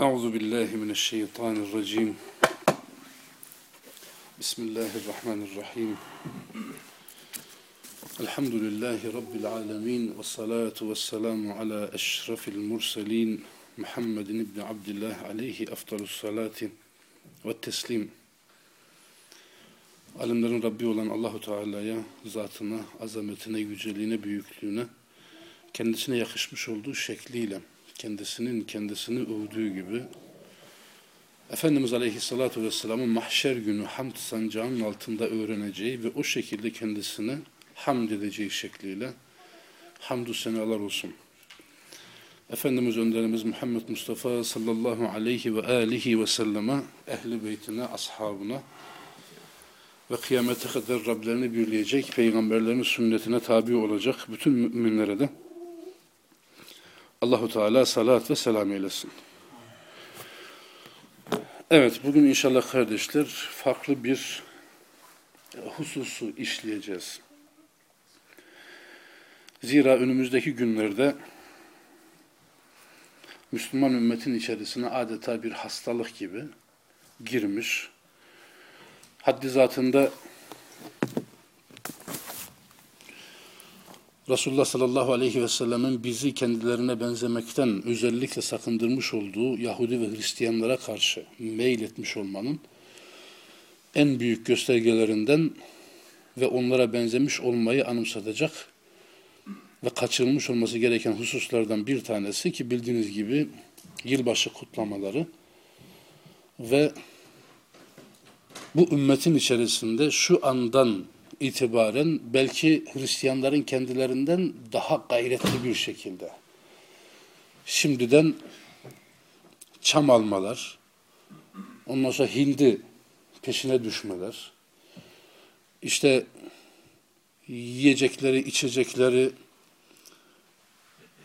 Euzu billahi mineşşeytanirracim. Bismillahirrahmanirrahim. Elhamdülillahi rabbil alamin ve salatu vesselamu ala eşrefil murselin Muhammedin ibn Abdullah aleyhi afdalus salati ve teslim. Alemlerin Rabbi olan Allahu Teala'ya, zatına, azametine, yüceliğine, büyüklüğüne, kendisine yakışmış olduğu şekliyle, kendisinin kendisini övdüğü gibi, Efendimiz Aleyhisselatü Vesselam'ın mahşer günü hamd sancağının altında öğreneceği ve o şekilde kendisine hamd edeceği şekliyle hamdü senalar olsun. Efendimiz önderimiz Muhammed Mustafa sallallahu aleyhi ve alihi ve selleme, ehli beytine, ashabına, ve kıyamete kadar Rablerini birleyecek, peygamberlerin sünnetine tabi olacak bütün müminlere de Allahu Teala salat ve selam eylesin. Evet, bugün inşallah kardeşler farklı bir hususu işleyeceğiz. Zira önümüzdeki günlerde Müslüman ümmetin içerisine adeta bir hastalık gibi girmiş, haddi zatında Resulullah sallallahu aleyhi ve sellemin bizi kendilerine benzemekten özellikle sakındırmış olduğu Yahudi ve Hristiyanlara karşı meyletmiş olmanın en büyük göstergelerinden ve onlara benzemiş olmayı anımsatacak ve kaçırılmış olması gereken hususlardan bir tanesi ki bildiğiniz gibi yılbaşı kutlamaları ve bu ümmetin içerisinde şu andan itibaren belki Hristiyanların kendilerinden daha gayretli bir şekilde şimdiden çam almalar, ondan sonra hindi peşine düşmeler, işte yiyecekleri, içecekleri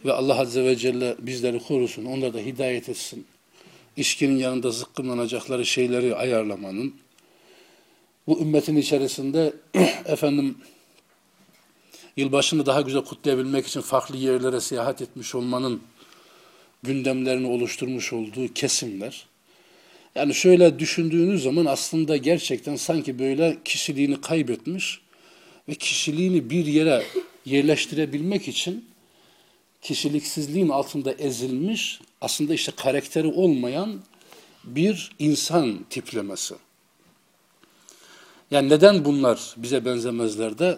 ve Allah Azze ve Celle bizleri korusun, onlara da hidayet etsin. İşkinin yanında zıkkımlanacakları şeyleri ayarlamanın, bu ümmetin içerisinde efendim yılbaşını daha güzel kutlayabilmek için farklı yerlere seyahat etmiş olmanın gündemlerini oluşturmuş olduğu kesimler. Yani şöyle düşündüğünüz zaman aslında gerçekten sanki böyle kişiliğini kaybetmiş ve kişiliğini bir yere yerleştirebilmek için kişiliksizliğin altında ezilmiş, aslında işte karakteri olmayan bir insan tiplemesi. Yani neden bunlar bize benzemezler de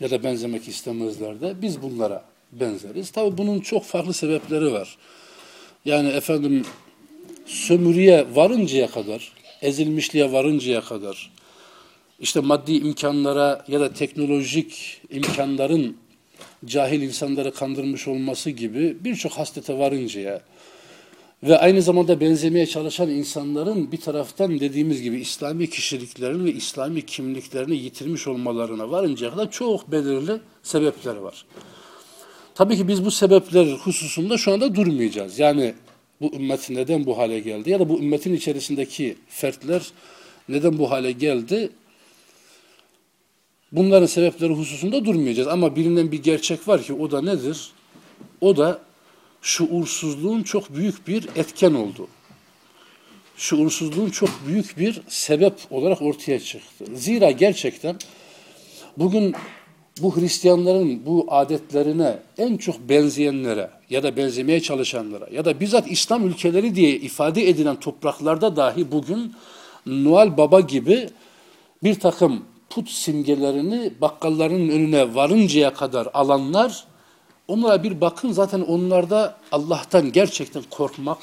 ya da benzemek istemezler de biz bunlara benzeriz. Tabi bunun çok farklı sebepleri var. Yani efendim sömürüye varıncaya kadar, ezilmişliğe varıncaya kadar, işte maddi imkanlara ya da teknolojik imkanların cahil insanları kandırmış olması gibi birçok haslete varıncaya, ve aynı zamanda benzemeye çalışan insanların bir taraftan dediğimiz gibi İslami kişiliklerini ve İslami kimliklerini yitirmiş olmalarına varıncaya kadar çok belirli sebepler var. Tabii ki biz bu sebepler hususunda şu anda durmayacağız. Yani bu ümmet neden bu hale geldi ya da bu ümmetin içerisindeki fertler neden bu hale geldi? Bunların sebepleri hususunda durmayacağız. Ama bilinen bir gerçek var ki o da nedir? O da şuursuzluğun çok büyük bir etken oldu. Şuursuzluğun çok büyük bir sebep olarak ortaya çıktı. Zira gerçekten bugün bu Hristiyanların bu adetlerine en çok benzeyenlere ya da benzemeye çalışanlara ya da bizzat İslam ülkeleri diye ifade edilen topraklarda dahi bugün Noel Baba gibi bir takım put simgelerini bakkalların önüne varıncaya kadar alanlar Onlara bir bakın zaten onlarda Allah'tan gerçekten korkmak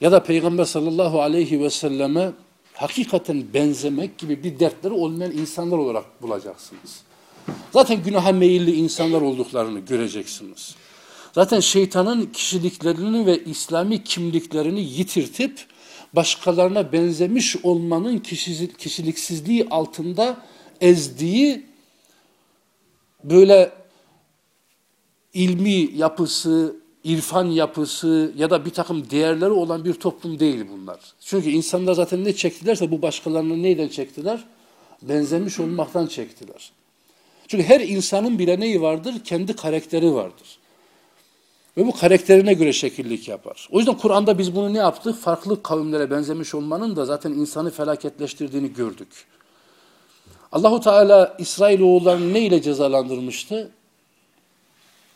ya da Peygamber sallallahu aleyhi ve selleme hakikaten benzemek gibi bir dertleri olmayan insanlar olarak bulacaksınız. Zaten günaha meyilli insanlar olduklarını göreceksiniz. Zaten şeytanın kişiliklerini ve İslami kimliklerini yitirtip başkalarına benzemiş olmanın kişiliksizliği altında ezdiği böyle ilmi yapısı, irfan yapısı ya da bir takım değerleri olan bir toplum değil bunlar. Çünkü insanlar zaten ne çektilerse bu başkalarını neyden çektiler? Benzemiş olmaktan çektiler. Çünkü her insanın bile neyi vardır? Kendi karakteri vardır. Ve bu karakterine göre şekillik yapar. O yüzden Kur'an'da biz bunu ne yaptık? Farklı kavimlere benzemiş olmanın da zaten insanı felaketleştirdiğini gördük. Allahu Teala İsrailoğullarını ne ile cezalandırmıştı?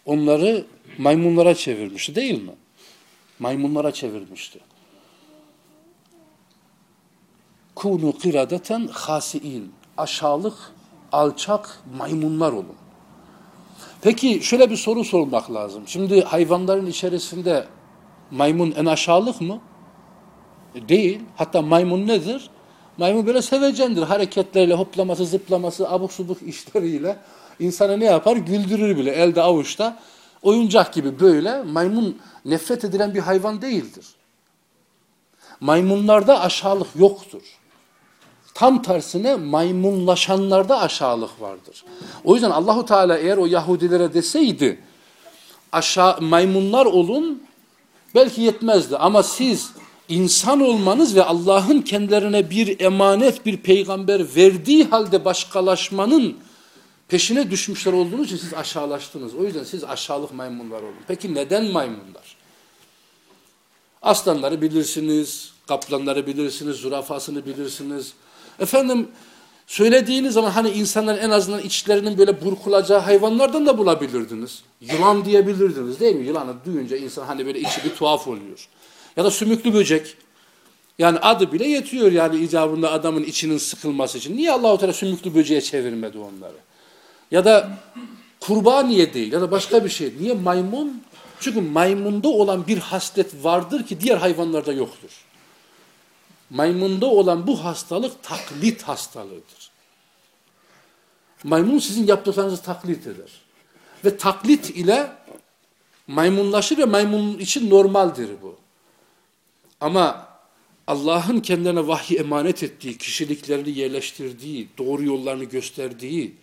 Onları maymunlara çevirmişti değil mi? Maymunlara çevirmişti. Kunu kiradeten hasiin. Aşağılık, alçak maymunlar olun. Peki şöyle bir soru sormak lazım. Şimdi hayvanların içerisinde maymun en aşağılık mı? E, değil. Hatta maymun nedir? Maymun böyle sevecendir. Hareketleriyle, hoplaması, zıplaması, abuk subuk işleriyle insanı ne yapar? Güldürür bile elde avuçta. Oyuncak gibi böyle maymun nefret edilen bir hayvan değildir. Maymunlarda aşağılık yoktur. Tam tersine maymunlaşanlarda aşağılık vardır. O yüzden Allahu Teala eğer o Yahudilere deseydi aşağı maymunlar olun belki yetmezdi ama siz insan olmanız ve Allah'ın kendilerine bir emanet, bir peygamber verdiği halde başkalaşmanın peşine düşmüşler olduğunuz için siz aşağılaştınız. O yüzden siz aşağılık maymunlar olun. Peki neden maymunlar? Aslanları bilirsiniz, kaplanları bilirsiniz, zürafasını bilirsiniz. Efendim söylediğiniz zaman hani insanlar en azından içlerinin böyle burkulacağı hayvanlardan da bulabilirdiniz. Yılan diyebilirdiniz değil mi? Yılanı duyunca insan hani böyle içi bir tuhaf oluyor. Ya da sümüklü böcek. Yani adı bile yetiyor yani icabında adamın içinin sıkılması için. Niye Allah-u Teala sümüklü böceğe çevirmedi onları? Ya da kurbağa niye değil? Ya da başka bir şey. Niye maymun? Çünkü maymunda olan bir haslet vardır ki diğer hayvanlarda yoktur. Maymunda olan bu hastalık taklit hastalığıdır. Maymun sizin yaptıklarınızı taklit eder. Ve taklit ile maymunlaşır ve maymun için normaldir bu. Ama Allah'ın kendilerine vahyi emanet ettiği, kişiliklerini yerleştirdiği, doğru yollarını gösterdiği,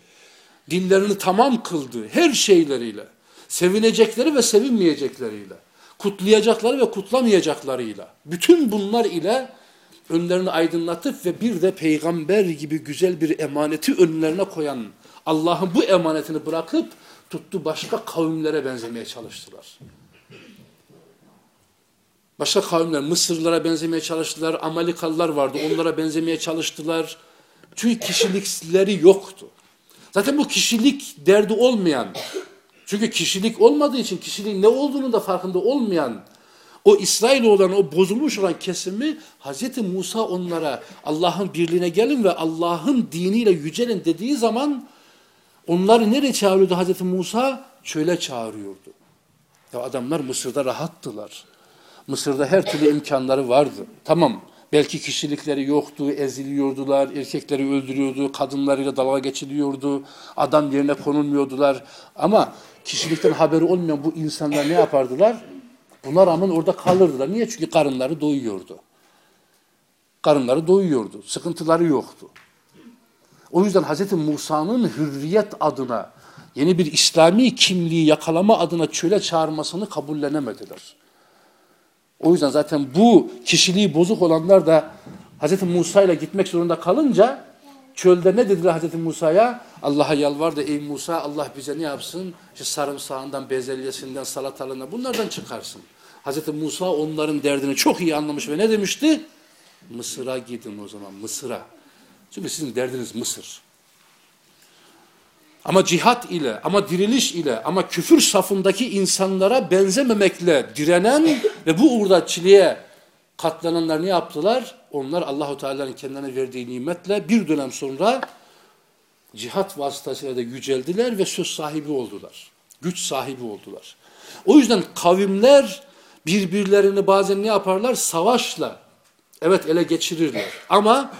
dinlerini tamam kıldığı her şeyleriyle, sevinecekleri ve sevinmeyecekleriyle, kutlayacakları ve kutlamayacaklarıyla, bütün bunlar ile önlerini aydınlatıp ve bir de peygamber gibi güzel bir emaneti önlerine koyan Allah'ın bu emanetini bırakıp tuttu başka kavimlere benzemeye çalıştılar. Başka kavimler Mısırlara benzemeye çalıştılar, Amalikalılar vardı onlara benzemeye çalıştılar. Çünkü kişilikleri yoktu. Zaten bu kişilik derdi olmayan, çünkü kişilik olmadığı için kişiliğin ne olduğunu da farkında olmayan o İsrail olan o bozulmuş olan kesimi Hz. Musa onlara Allah'ın birliğine gelin ve Allah'ın diniyle yücelin dediği zaman onları nereye çağırıyordu Hz. Musa? Çöle çağırıyordu. Ya adamlar Mısır'da rahattılar. Mısır'da her türlü imkanları vardı. Tamam belki kişilikleri yoktu, eziliyordular, erkekleri öldürüyordu, kadınlarıyla dalga geçiliyordu, adam yerine konulmuyordular. Ama kişilikten haberi olmayan bu insanlar ne yapardılar? Buna rağmen orada kalırdılar. Niye? Çünkü karınları doyuyordu. Karınları doyuyordu. Sıkıntıları yoktu. O yüzden Hz. Musa'nın hürriyet adına, yeni bir İslami kimliği yakalama adına çöle çağırmasını kabullenemediler. O yüzden zaten bu kişiliği bozuk olanlar da Hz. Musa ile gitmek zorunda kalınca çölde ne dediler Hz. Musa'ya? Allah'a yalvardı ey Musa Allah bize ne yapsın? İşte sarımsağından, bezelyesinden, salatalığından bunlardan çıkarsın. Hz. Musa onların derdini çok iyi anlamış ve ne demişti? Mısır'a gidin o zaman Mısır'a. Çünkü sizin derdiniz Mısır. Ama cihat ile, ama diriliş ile, ama küfür safındaki insanlara benzememekle direnen ve bu uğurda çileye katlananlar ne yaptılar? Onlar Allahu Teala'nın kendilerine verdiği nimetle bir dönem sonra cihat vasıtasıyla da yüceldiler ve söz sahibi oldular. Güç sahibi oldular. O yüzden kavimler birbirlerini bazen ne yaparlar? Savaşla evet ele geçirirler. Ama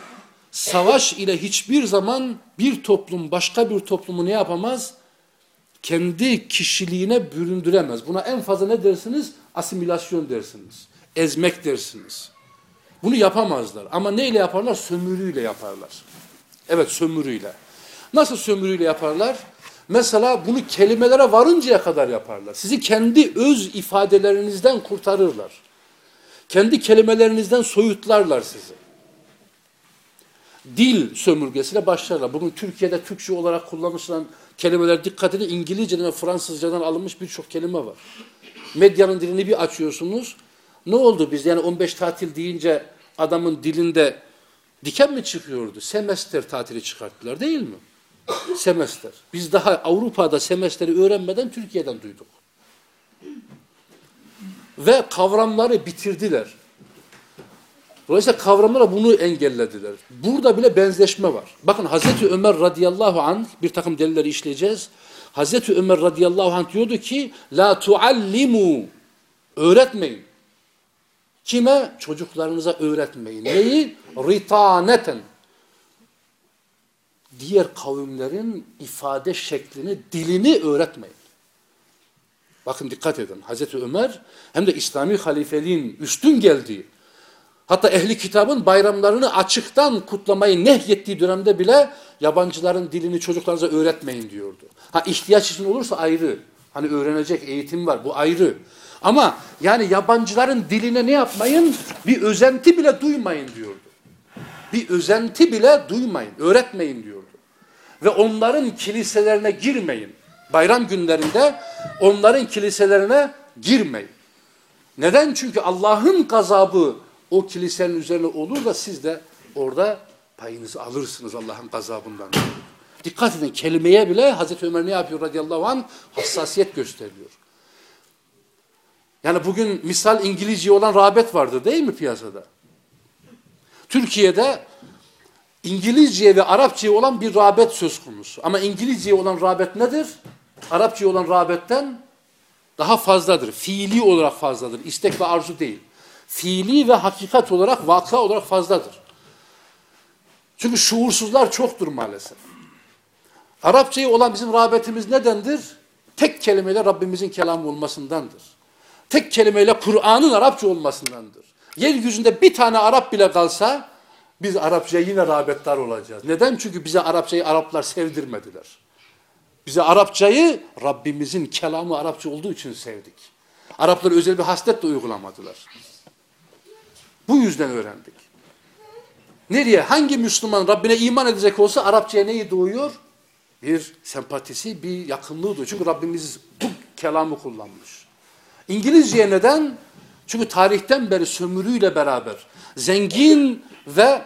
savaş ile hiçbir zaman bir toplum başka bir toplumu ne yapamaz? Kendi kişiliğine büründüremez. Buna en fazla ne dersiniz? Asimilasyon dersiniz. Ezmek dersiniz. Bunu yapamazlar. Ama neyle yaparlar? Sömürüyle yaparlar. Evet sömürüyle. Nasıl sömürüyle yaparlar? Mesela bunu kelimelere varıncaya kadar yaparlar. Sizi kendi öz ifadelerinizden kurtarırlar. Kendi kelimelerinizden soyutlarlar sizi. Dil sömürgesiyle başlarlar. Bunun Türkiye'de Türkçe olarak kullanılan kelimeler dikkat edin İngilizce'den ve Fransızcadan alınmış birçok kelime var. medyanın dilini bir açıyorsunuz. Ne oldu biz yani 15 tatil deyince adamın dilinde diken mi çıkıyordu? Semester tatili çıkarttılar değil mi? Semester. Biz daha Avrupa'da semesteri öğrenmeden Türkiye'den duyduk. Ve kavramları bitirdiler. Dolayısıyla kavramlara bunu engellediler. Burada bile benzeşme var. Bakın Hazreti Ömer radıyallahu anh bir takım delilleri işleyeceğiz. Hazreti Ömer radıyallahu anh diyordu ki La tuallimu öğretmeyin. Kime? Çocuklarınıza öğretmeyin. Neyi? Ritaneten. Diğer kavimlerin ifade şeklini, dilini öğretmeyin. Bakın dikkat edin. Hazreti Ömer hem de İslami halifeliğin üstün geldiği, hatta ehli kitabın bayramlarını açıktan kutlamayı nehyettiği dönemde bile yabancıların dilini çocuklarınıza öğretmeyin diyordu. Ha ihtiyaç için olursa ayrı. Hani öğrenecek eğitim var bu ayrı. Ama yani yabancıların diline ne yapmayın? Bir özenti bile duymayın diyordu. Bir özenti bile duymayın, öğretmeyin diyordu. Ve onların kiliselerine girmeyin. Bayram günlerinde onların kiliselerine girmeyin. Neden? Çünkü Allah'ın gazabı o kilisenin üzerine olur da siz de orada payınızı alırsınız Allah'ın gazabından. Dikkat edin kelimeye bile Hazreti Ömer ne yapıyor radıyallahu anh? Hassasiyet gösteriyor. Yani bugün misal İngilizce olan rağbet vardı değil mi piyasada? Türkiye'de İngilizceye ve Arapçaya olan bir rağbet söz konusu. Ama İngilizceye olan rağbet nedir? Arapçaya olan rağbetten daha fazladır. Fiili olarak fazladır. İstek ve arzu değil. Fiili ve hakikat olarak, vaka olarak fazladır. Çünkü şuursuzlar çoktur maalesef. Arapçaya olan bizim rağbetimiz nedendir? Tek kelimeyle Rabbimizin kelamı olmasındandır. Tek kelimeyle Kur'an'ın Arapça olmasındandır. Yeryüzünde bir tane Arap bile kalsa biz Arapçaya yine rağbettar olacağız. Neden? Çünkü bize Arapçayı Araplar sevdirmediler. Bize Arapçayı Rabbimizin kelamı Arapça olduğu için sevdik. Araplar özel bir hasletle uygulamadılar. Bu yüzden öğrendik. Nereye? Hangi Müslüman Rabbine iman edecek olsa Arapçaya neyi doğuyor? Bir sempatisi, bir yakınlığı duyuyor. Çünkü Rabbimiz bu kelamı kullanmış. İngilizceye neden? Çünkü tarihten beri sömürüyle beraber zengin ve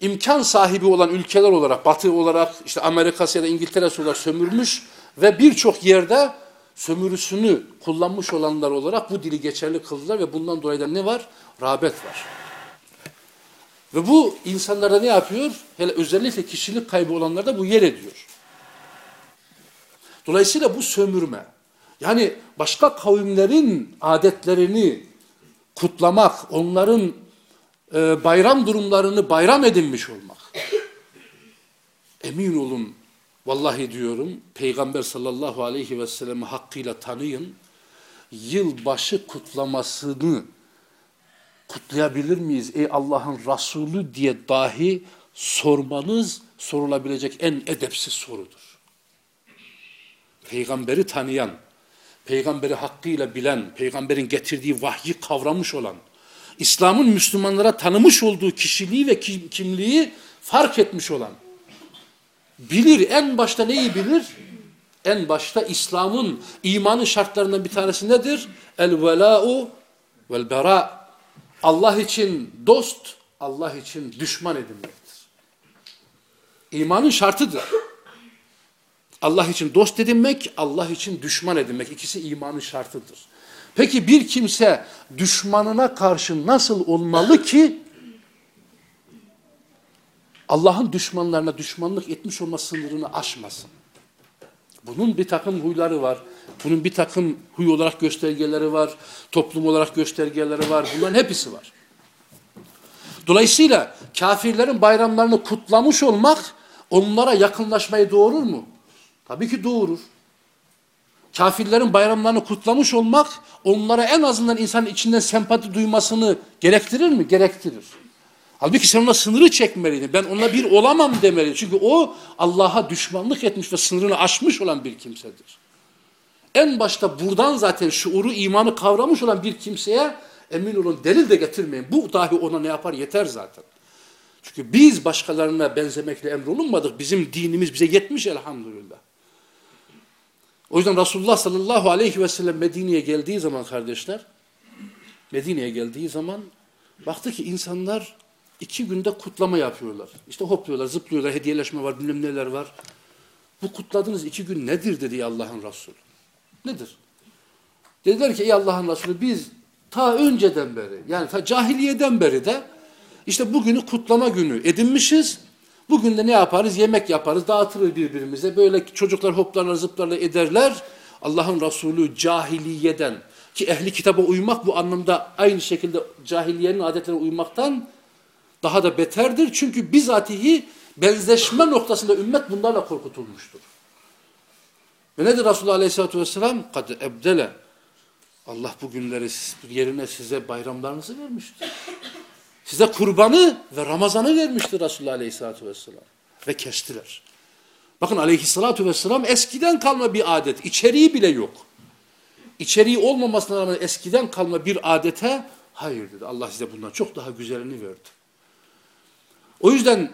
imkan sahibi olan ülkeler olarak, Batı olarak, işte Amerika'sı ya da İngiltere'si olarak sömürmüş ve birçok yerde sömürüsünü kullanmış olanlar olarak bu dili geçerli kıldılar ve bundan dolayı da ne var? Rağbet var. Ve bu insanlarda ne yapıyor? Hele özellikle kişilik kaybı olanlarda bu yer ediyor. Dolayısıyla bu sömürme. Yani başka kavimlerin adetlerini kutlamak, onların e, bayram durumlarını bayram edinmiş olmak. Emin olun, vallahi diyorum, Peygamber sallallahu aleyhi ve sellem'i hakkıyla tanıyın, yılbaşı kutlamasını kutlayabilir miyiz ey Allah'ın Resulü diye dahi sormanız sorulabilecek en edepsiz sorudur. Peygamberi tanıyan, peygamberi hakkıyla bilen, peygamberin getirdiği vahyi kavramış olan, İslam'ın Müslümanlara tanımış olduğu kişiliği ve kimliği fark etmiş olan, bilir en başta neyi bilir? En başta İslam'ın imanın şartlarından bir tanesi nedir? El-velâ'u vel-berâ. Allah için dost, Allah için düşman edinmektir. İmanın şartıdır. Allah için dost edinmek, Allah için düşman edinmek. ikisi imanın şartıdır. Peki bir kimse düşmanına karşı nasıl olmalı ki Allah'ın düşmanlarına düşmanlık etmiş olma sınırını aşmasın? Bunun bir takım huyları var. Bunun bir takım huy olarak göstergeleri var. Toplum olarak göstergeleri var. Bunların hepsi var. Dolayısıyla kafirlerin bayramlarını kutlamış olmak onlara yakınlaşmayı doğurur mu? Tabii ki doğurur. Kafirlerin bayramlarını kutlamış olmak onlara en azından insanın içinden sempati duymasını gerektirir mi? Gerektirir. Halbuki sen ona sınırı çekmeliydin. Ben onunla bir olamam demeliydin. Çünkü o Allah'a düşmanlık etmiş ve sınırını aşmış olan bir kimsedir. En başta buradan zaten şuuru, imanı kavramış olan bir kimseye emin olun delil de getirmeyin. Bu dahi ona ne yapar yeter zaten. Çünkü biz başkalarına benzemekle emrolunmadık. Bizim dinimiz bize yetmiş elhamdülillah. O yüzden Resulullah sallallahu aleyhi ve sellem Medine'ye geldiği zaman kardeşler, Medine'ye geldiği zaman baktı ki insanlar iki günde kutlama yapıyorlar. İşte hopluyorlar, zıplıyorlar, hediyeleşme var, bilmem neler var. Bu kutladığınız iki gün nedir dedi Allah'ın Resulü. Nedir? Dediler ki ey Allah'ın Resulü biz ta önceden beri yani ta cahiliyeden beri de işte bugünü kutlama günü edinmişiz. Bugün de ne yaparız? Yemek yaparız, dağıtırız birbirimize. Böyle çocuklar hoplarlar, zıplarlar ederler. Allah'ın Resulü cahiliyeden ki ehli kitaba uymak bu anlamda aynı şekilde cahiliyenin adetlerine uymaktan daha da beterdir. Çünkü bizatihi benzeşme noktasında ümmet bunlarla korkutulmuştur. Ve nedir Resulullah Aleyhisselatü Vesselam? Kad ebdele. Allah bu günleri yerine size bayramlarınızı vermiştir. Size kurbanı ve Ramazan'ı vermiştir Resulullah Aleyhisselatü Vesselam. Ve kestiler. Bakın Aleyhisselatü Vesselam eskiden kalma bir adet. İçeriği bile yok. İçeriği olmamasına rağmen eskiden kalma bir adete hayır dedi. Allah size bundan çok daha güzelini verdi. O yüzden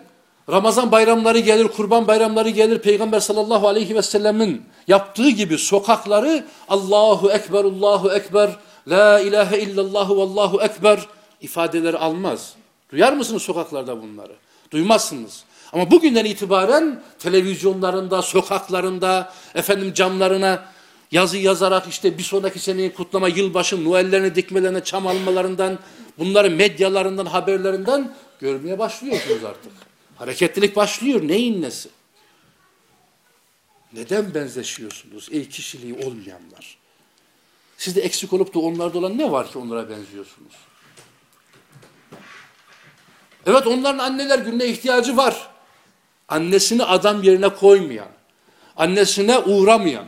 Ramazan bayramları gelir, kurban bayramları gelir. Peygamber sallallahu aleyhi ve sellemin yaptığı gibi sokakları Allahu Ekber, Allahu Ekber, La ilahe illallah Allahu Ekber ifadeleri almaz. Duyar mısınız sokaklarda bunları? Duymazsınız. Ama bugünden itibaren televizyonlarında, sokaklarında, efendim camlarına yazı yazarak işte bir sonraki seneyi kutlama, yılbaşı, Noellerini dikmelerine, çam almalarından, bunları medyalarından, haberlerinden görmeye başlıyorsunuz artık. Hareketlilik başlıyor. Neyin nesi? Neden benzeşiyorsunuz ey kişiliği olmayanlar? Sizde eksik olup da onlarda olan ne var ki onlara benziyorsunuz? Evet onların anneler gününe ihtiyacı var. Annesini adam yerine koymayan, annesine uğramayan,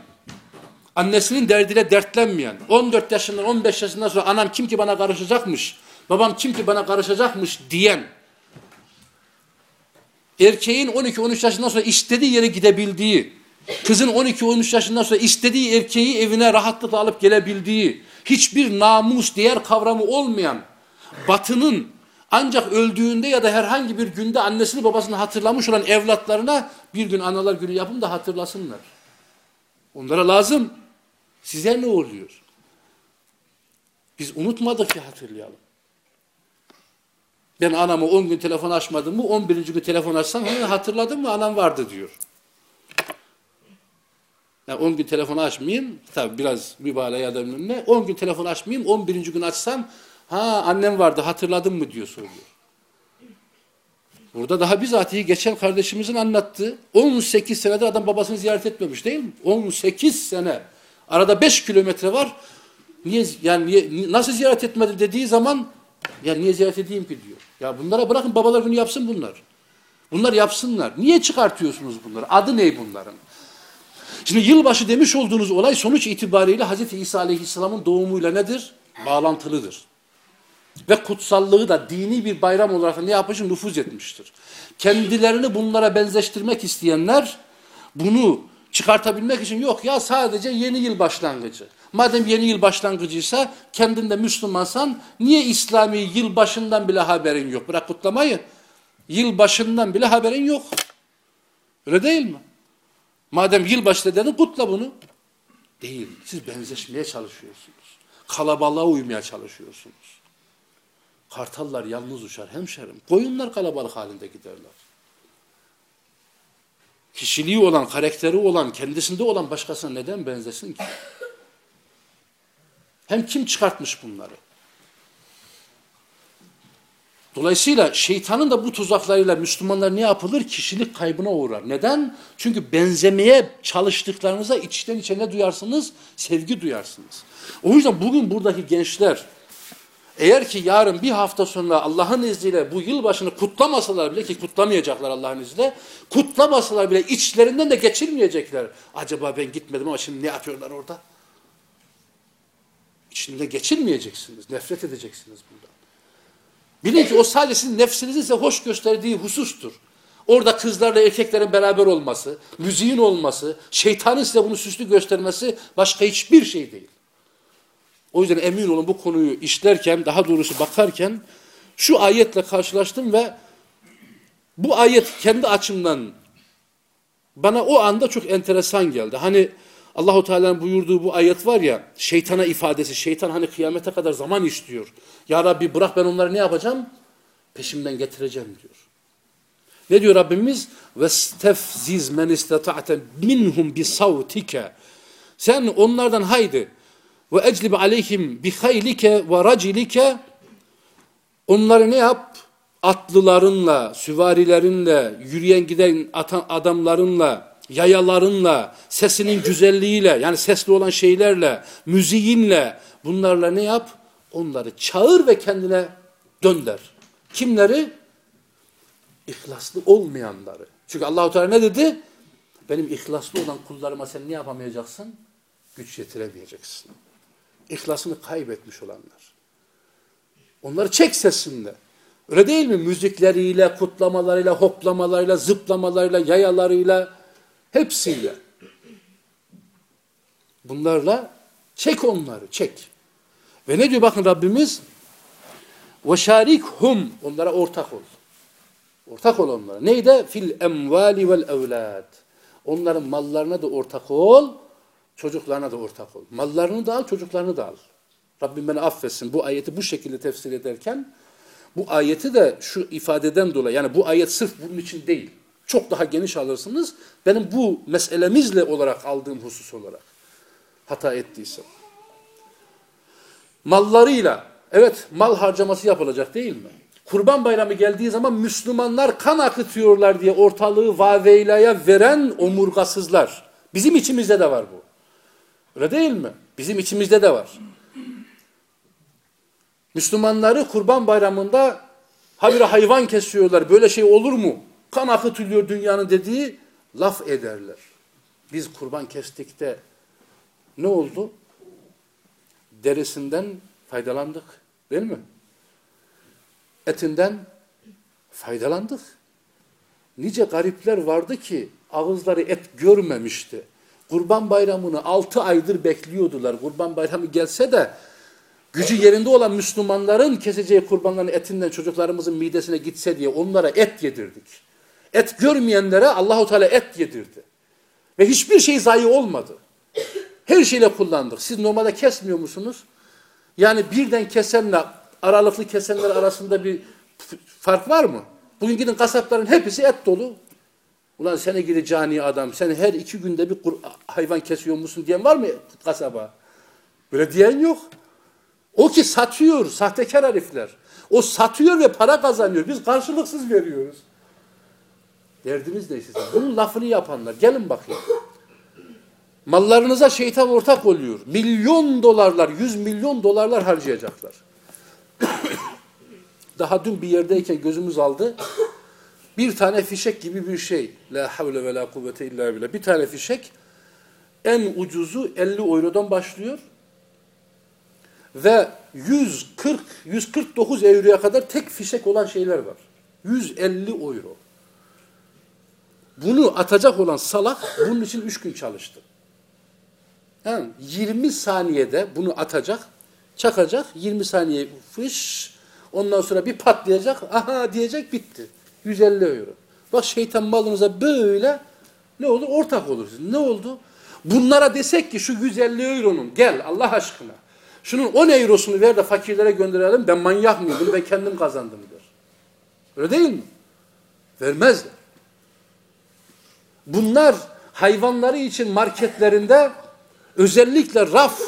annesinin derdine dertlenmeyen, 14 yaşından 15 yaşından sonra anam kim ki bana karışacakmış, babam kim ki bana karışacakmış diyen, erkeğin 12-13 yaşından sonra istediği yere gidebildiği, kızın 12-13 yaşından sonra istediği erkeği evine rahatlıkla alıp gelebildiği, hiçbir namus, değer kavramı olmayan, batının ancak öldüğünde ya da herhangi bir günde annesini babasını hatırlamış olan evlatlarına bir gün analar günü yapın da hatırlasınlar. Onlara lazım. Size ne oluyor? Biz unutmadık ki hatırlayalım. Ben anamı 10 gün telefon açmadım mı 11. gün telefon açsam hatırladın mı anam vardı diyor. Yani 10 gün telefon açmayayım, tabi biraz mübalağa da ne, 10 gün telefon açmayayım, 11. gün açsam, ha annem vardı hatırladın mı diyor soruyor. Burada daha bizatihi geçen kardeşimizin anlattığı 18 senede adam babasını ziyaret etmemiş değil mi? 18 sene. Arada 5 kilometre var. Niye yani niye, nasıl ziyaret etmedi dediği zaman ya niye ziyaret edeyim ki diyor. Ya bunlara bırakın babalar günü yapsın bunlar. Bunlar yapsınlar. Niye çıkartıyorsunuz bunları? Adı ne bunların? Şimdi yılbaşı demiş olduğunuz olay sonuç itibariyle Hz. İsa Aleyhisselam'ın doğumuyla nedir? Bağlantılıdır. Ve kutsallığı da dini bir bayram olarak ne yapmış? Nüfuz etmiştir. Kendilerini bunlara benzeştirmek isteyenler bunu çıkartabilmek için yok ya sadece yeni yıl başlangıcı. Madem yeni yıl başlangıcıysa kendinde Müslümansan niye İslami yıl başından bile haberin yok? Bırak kutlamayı. Yıl başından bile haberin yok. Öyle değil mi? Madem yılbaşı dedin kutla bunu. Değil. Siz benzeşmeye çalışıyorsunuz. Kalabalığa uymaya çalışıyorsunuz. Kartallar yalnız uçar hemşerim. Koyunlar kalabalık halinde giderler. Kişiliği olan, karakteri olan, kendisinde olan başkasına neden benzesin ki? Hem kim çıkartmış bunları? Dolayısıyla şeytanın da bu tuzaklarıyla Müslümanlar ne yapılır? Kişilik kaybına uğrar. Neden? Çünkü benzemeye çalıştıklarınıza içten içe ne duyarsınız? Sevgi duyarsınız. O yüzden bugün buradaki gençler eğer ki yarın bir hafta sonra Allah'ın izniyle bu yılbaşını kutlamasalar bile ki kutlamayacaklar Allah'ın izniyle, kutlamasalar bile içlerinden de geçirmeyecekler. Acaba ben gitmedim ama şimdi ne yapıyorlar orada? İçinde geçirmeyeceksiniz, nefret edeceksiniz bundan. Bilin ki o sadece sizin nefsinizin size hoş gösterdiği husustur. Orada kızlarla erkeklerin beraber olması, müziğin olması, şeytanın size bunu süslü göstermesi başka hiçbir şey değil. O yüzden emin olun bu konuyu işlerken, daha doğrusu bakarken şu ayetle karşılaştım ve bu ayet kendi açımdan bana o anda çok enteresan geldi. Hani Allahu Teala'nın buyurduğu bu ayet var ya şeytana ifadesi. Şeytan hani kıyamete kadar zaman istiyor. Ya Rabbi bırak ben onları ne yapacağım? Peşimden getireceğim diyor. Ne diyor Rabbimiz? وَاسْتَفْزِزْ مَنْ اِسْتَطَعْتَ مِنْهُمْ بِصَوْتِكَ Sen onlardan haydi ve eclib aleyhim bi haylike ve racilike onları ne yap? Atlılarınla, süvarilerinle, yürüyen giden adamlarınla, yayalarınla, sesinin güzelliğiyle, yani sesli olan şeylerle, müziğinle, bunlarla ne yap? Onları çağır ve kendine dönder. Kimleri? İhlaslı olmayanları. Çünkü Allahu Teala ne dedi? Benim ihlaslı olan kullarıma sen ne yapamayacaksın? Güç yetiremeyeceksin. İhlasını kaybetmiş olanlar. Onları çek sesinde. Öyle değil mi? Müzikleriyle, kutlamalarıyla, hoplamalarıyla, zıplamalarıyla, yayalarıyla, Hepsiyle. Bunlarla çek onları, çek. Ve ne diyor bakın Rabbimiz? hum Onlara ortak ol. Ortak ol onlara. Neyde? Fil emvali vel evlad. Onların mallarına da ortak ol, çocuklarına da ortak ol. Mallarını da al, çocuklarını da al. Rabbim beni affetsin. Bu ayeti bu şekilde tefsir ederken bu ayeti de şu ifadeden dolayı yani bu ayet sırf bunun için değil. Çok daha geniş alırsınız. Benim bu meselemizle olarak aldığım husus olarak hata ettiysem. Mallarıyla evet mal harcaması yapılacak değil mi? Kurban bayramı geldiği zaman Müslümanlar kan akıtıyorlar diye ortalığı vaveylaya veren omurgasızlar. Bizim içimizde de var bu. Öyle değil mi? Bizim içimizde de var. Müslümanları kurban bayramında habire hayvan kesiyorlar. Böyle şey olur mu? Kan akıtılıyor dünyanın dediği laf ederler. Biz kurban kestikte ne oldu? Derisinden faydalandık. Değil mi? Etinden faydalandık. Nice garipler vardı ki ağızları et görmemişti. Kurban bayramını altı aydır bekliyordular. Kurban bayramı gelse de gücü yerinde olan Müslümanların keseceği kurbanların etinden çocuklarımızın midesine gitse diye onlara et yedirdik. Et görmeyenlere Allahu Teala et yedirdi. Ve hiçbir şey zayi olmadı. Her şeyle kullandık. Siz normalde kesmiyor musunuz? Yani birden kesenle aralıklı kesenler arasında bir fark var mı? Bugün gidin kasapların hepsi et dolu. Ulan sene gidi cani adam, sen her iki günde bir hayvan kesiyor musun diyen var mı kasaba? Böyle diyen yok. O ki satıyor, sahtekar herifler. O satıyor ve para kazanıyor. Biz karşılıksız veriyoruz. Derdimiz ne sizin? Bunun lafını yapanlar. Gelin bakayım. Mallarınıza şeytan ortak oluyor. Milyon dolarlar, yüz milyon dolarlar harcayacaklar. Daha dün bir yerdeyken gözümüz aldı. Bir tane fişek gibi bir şey. La havle ve la kuvvete illa billah. Bir tane fişek en ucuzu 50 eurodan başlıyor. Ve 140 149 euroya kadar tek fişek olan şeyler var. 150 euro. Bunu atacak olan salak bunun için 3 gün çalıştı. Yani 20 saniyede bunu atacak, çakacak, 20 saniye fış, ondan sonra bir patlayacak, aha diyecek bitti. 150 euro. Bak şeytan malınıza böyle ne olur? Ortak olursunuz. Ne oldu? Bunlara desek ki şu 150 euronun gel Allah aşkına. Şunun 10 eurosunu ver de fakirlere gönderelim. Ben manyak mıydım? Ben kendim kazandım der. Öyle değil mi? Vermezler. Bunlar hayvanları için marketlerinde özellikle raf,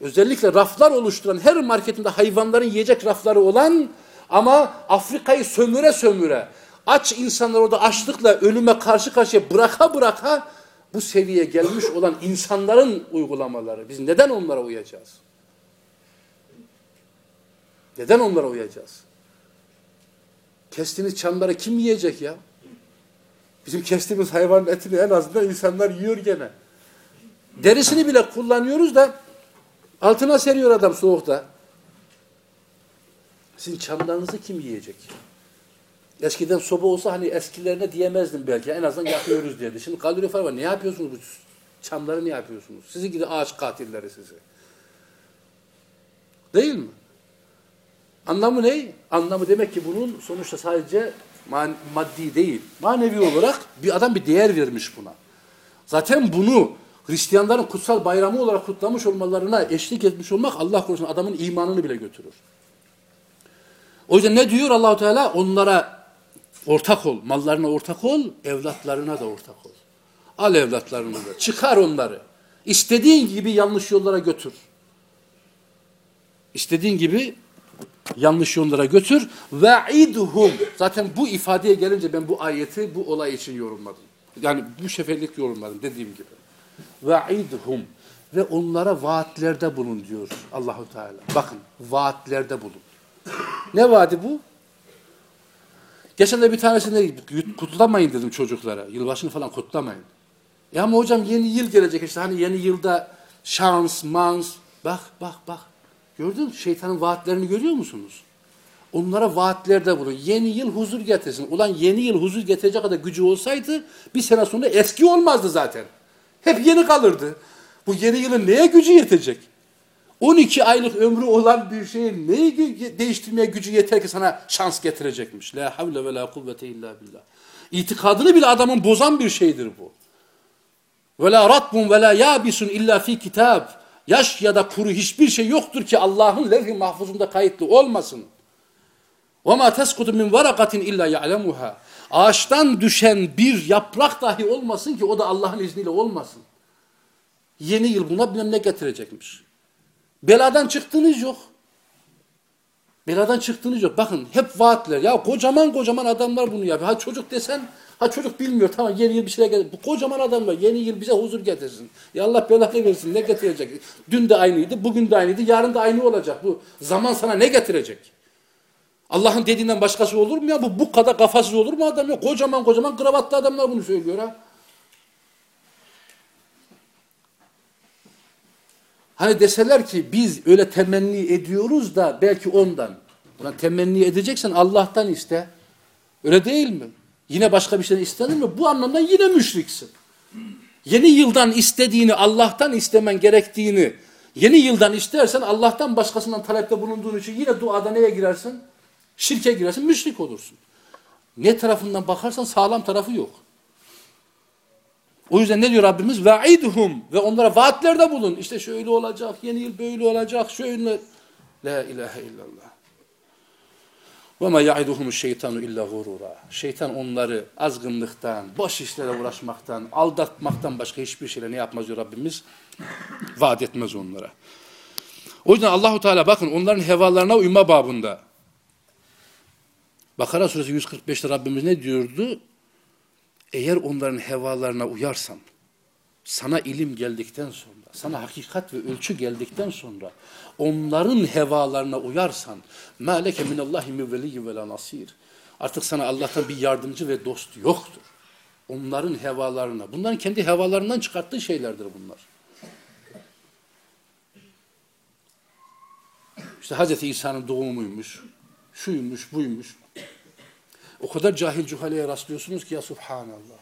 özellikle raflar oluşturan her marketinde hayvanların yiyecek rafları olan ama Afrika'yı sömüre sömüre aç insanlar orada açlıkla ölüme karşı karşıya bıraka bıraka bu seviyeye gelmiş olan insanların uygulamaları. Biz neden onlara uyacağız? Neden onlara uyacağız? Kestiğiniz çamları kim yiyecek ya? Bizim kestiğimiz hayvanın etini en azından insanlar yiyor gene. Derisini bile kullanıyoruz da altına seriyor adam soğukta. Sizin çamlarınızı kim yiyecek? Eskiden soba olsa hani eskilerine diyemezdim belki. En azından yakıyoruz diye. Şimdi kalorifer var. Ne yapıyorsunuz bu çamları ne yapıyorsunuz? Sizi gidi ağaç katilleri sizi. Değil mi? Anlamı ne? Anlamı demek ki bunun sonuçta sadece maddi değil. Manevi olarak bir adam bir değer vermiş buna. Zaten bunu Hristiyanların kutsal bayramı olarak kutlamış olmalarına eşlik etmiş olmak Allah korusun adamın imanını bile götürür. O yüzden ne diyor Allahu Teala? Onlara ortak ol, mallarına ortak ol, evlatlarına da ortak ol. Al evlatlarını da, çıkar onları. İstediğin gibi yanlış yollara götür. İstediğin gibi yanlış yollara götür. Ve idhum. Zaten bu ifadeye gelince ben bu ayeti bu olay için yorumladım. Yani bu seferlik yorumladım dediğim gibi. Ve idhum. Ve onlara vaatlerde bulun diyor Allahu Teala. Bakın vaatlerde bulun. Ne vaadi bu? Geçen de bir tanesinde kutlamayın dedim çocuklara. Yılbaşını falan kutlamayın. Ya ama hocam yeni yıl gelecek işte hani yeni yılda şans, mans. Bak bak bak. Gördün mü? Şeytanın vaatlerini görüyor musunuz? Onlara vaatlerde bulun. Yeni yıl huzur getirsin. Ulan yeni yıl huzur getirecek kadar gücü olsaydı bir sene sonra eski olmazdı zaten. Hep yeni kalırdı. Bu yeni yılın neye gücü yetecek? 12 aylık ömrü olan bir şeyin neyi değiştirmeye gücü yeter ki sana şans getirecekmiş. La havle ve la kuvvete illa billah. İtikadını bile adamın bozan bir şeydir bu. Ve la ratbun ve la yabisun illa fi kitab. Yaş ya da kuru hiçbir şey yoktur ki Allah'ın levh-i mahfuzunda kayıtlı olmasın. Ma teskutu min varakatin illa ya'lemuha. Ağaçtan düşen bir yaprak dahi olmasın ki o da Allah'ın izniyle olmasın. Yeni yıl buna bilmem ne getirecekmiş. Beladan çıktığınız yok. Beladan çıktığınız yok. Bakın hep vaatler. Ya kocaman kocaman adamlar bunu yapıyor. Ha çocuk desen, ha çocuk bilmiyor. Tamam yeni yıl bir şeyler getir. Bu kocaman adamlar yeni yıl bize huzur getirsin. Ya Allah belanı versin. Ne getirecek? Dün de aynıydı, bugün de aynıydı, yarın da aynı olacak. Bu zaman sana ne getirecek? Allah'ın dediğinden başkası olur mu ya? Bu bu kadar kafasız olur mu adam ya? Kocaman kocaman kravatlı adamlar bunu söylüyor ha. Hani deseler ki biz öyle temenni ediyoruz da belki ondan. Ulan temenni edeceksen Allah'tan iste. Öyle değil mi? Yine başka bir şeyden istenir mi? Bu anlamda yine müşriksin. Yeni yıldan istediğini Allah'tan istemen gerektiğini yeni yıldan istersen Allah'tan başkasından talepte bulunduğun için yine duada neye girersin? Şirke girersin, müşrik olursun. Ne tarafından bakarsan sağlam tarafı yok. O yüzden ne diyor Rabbimiz? Ve'idhum ve onlara vaatlerde bulun. İşte şöyle olacak, yeni yıl böyle olacak, şöyle. La ilahe illallah. Ma ya'iduhumu şeytanu illa gurura. Şeytan onları azgınlıktan, boş işlere uğraşmaktan, aldatmaktan başka hiçbir şeyle ne yapmaz diyor Rabbimiz? Vaat etmez onlara. O yüzden Allahu Teala bakın onların hevalarına uyma babında. Bakara suresi 145'te Rabbimiz ne diyordu? Eğer onların hevalarına uyarsan, sana ilim geldikten sonra, sana hakikat ve ölçü geldikten sonra, onların hevalarına uyarsan, مَا لَكَ مِنَ اللّٰهِ مِوَّلِيِّ وَلَا nasir. Artık sana Allah'tan bir yardımcı ve dost yoktur. Onların hevalarına, bunların kendi hevalarından çıkarttığı şeylerdir bunlar. İşte Hz. İsa'nın doğumuymuş, şuymuş, buymuş. O kadar cahil cuhaleye rastlıyorsunuz ki ya subhanallah.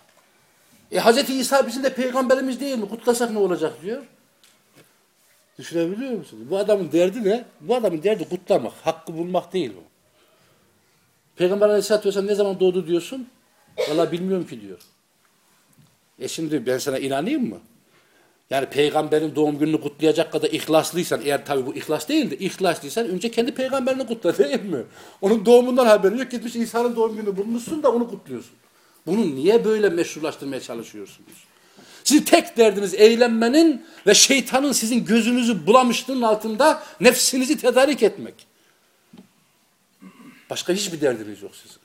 E Hz. İsa bizim de peygamberimiz değil mi? Kutlasak ne olacak diyor. Düşünebiliyor musunuz? Bu adamın derdi ne? Bu adamın derdi kutlamak, hakkı bulmak değil bu. Peygamber Aleyhisselatü Vesselam ne zaman doğdu diyorsun? Valla bilmiyorum ki diyor. E şimdi ben sana inanayım mı? Yani peygamberin doğum gününü kutlayacak kadar ihlaslıysan, eğer tabi bu ihlas değildi, ihlaslıysan önce kendi peygamberini kutla değil mi? Onun doğumundan haberin yok, gitmiş İsa'nın doğum gününü bulmuşsun da onu kutluyorsun. Bunu niye böyle meşrulaştırmaya çalışıyorsunuz? Sizin tek derdiniz eğlenmenin ve şeytanın sizin gözünüzü bulamışlığının altında nefsinizi tedarik etmek. Başka hiçbir derdiniz yok sizin.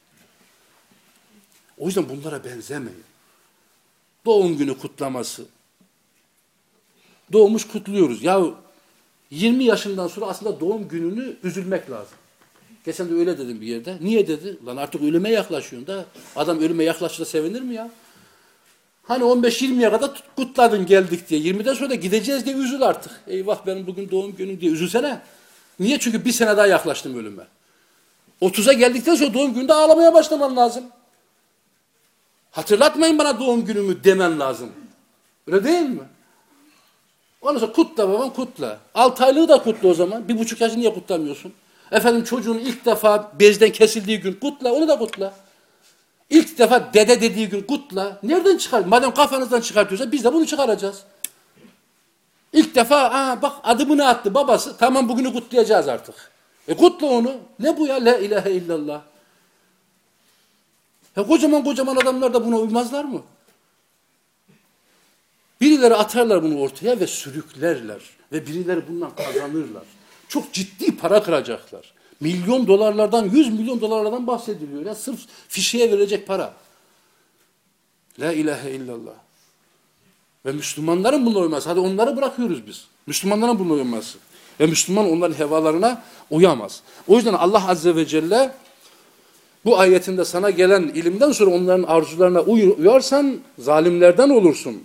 O yüzden bunlara benzemeyin. Doğum günü kutlaması, doğmuş kutluyoruz. Ya 20 yaşından sonra aslında doğum gününü üzülmek lazım. Geçen de öyle dedim bir yerde. Niye dedi? Lan artık ölüme yaklaşıyorsun da. Adam ölüme yaklaşınca sevinir mi ya? Hani 15-20'ye kadar kutladın geldik diye. 20'den sonra da gideceğiz diye üzül artık. Eyvah benim bugün doğum günüm diye üzülsene. Niye? Çünkü bir sene daha yaklaştım ölüme. 30'a geldikten sonra doğum gününde ağlamaya başlaman lazım. Hatırlatmayın bana doğum günümü demen lazım. Öyle değil mi? Ondan sonra kutla babam kutla. 6 aylığı da kutla o zaman. Bir buçuk yaşı niye kutlamıyorsun? Efendim çocuğun ilk defa bezden kesildiği gün kutla. Onu da kutla. İlk defa dede dediği gün kutla. Nereden çıkar? Madem kafanızdan çıkartıyorsa biz de bunu çıkaracağız. İlk defa Aa, bak adımını attı babası. Tamam bugünü kutlayacağız artık. E kutla onu. Ne bu ya? La ilahe illallah. Ya kocaman kocaman adamlar da buna uymazlar mı? Birileri atarlar bunu ortaya ve sürüklerler. Ve birileri bundan kazanırlar. Çok ciddi para kıracaklar. Milyon dolarlardan, yüz milyon dolarlardan bahsediliyor. Ya sırf fişeye verilecek para. La ilahe illallah. Ve Müslümanların bununla uyması. Hadi onları bırakıyoruz biz. Müslümanların bununla uyması. Ve Müslüman onların hevalarına uyamaz. O yüzden Allah Azze ve Celle bu ayetinde sana gelen ilimden sonra onların arzularına uyuyorsan zalimlerden olursun.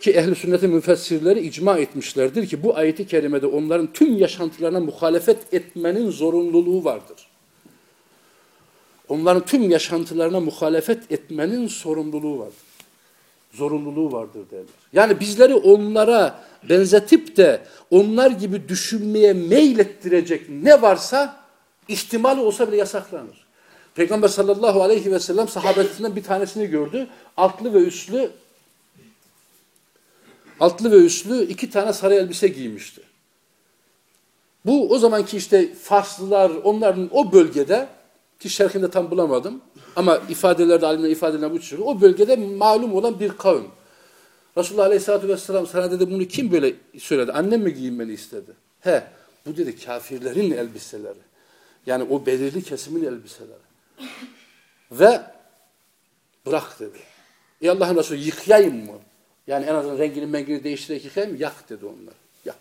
Ki ehli sünnetin müfessirleri icma etmişlerdir ki bu ayeti kerimede onların tüm yaşantılarına muhalefet etmenin zorunluluğu vardır. Onların tüm yaşantılarına muhalefet etmenin sorumluluğu vardır. Zorunluluğu vardır derler. Yani bizleri onlara benzetip de onlar gibi düşünmeye meylettirecek ne varsa ihtimali olsa bile yasaklanır. Peygamber sallallahu aleyhi ve sellem sahabesinden bir tanesini gördü. Altlı ve üstlü altlı ve üstlü iki tane sarı elbise giymişti. Bu o zamanki işte Farslılar onların o bölgede ki şerhinde tam bulamadım ama ifadelerde alimler ifadelerine bu çıkıyor. O bölgede malum olan bir kavim. Resulullah Aleyhisselatü Vesselam sana dedi bunu kim böyle söyledi? Annem mi giyinmeni istedi? He bu dedi kafirlerin elbiseleri. Yani o belirli kesimin elbiseleri. Ve bırak dedi. E Allah'ın Resulü yıkayayım mı? Yani en azından rengini mengini değiştirerek yıkayayım Yak dedi onlar. Yak.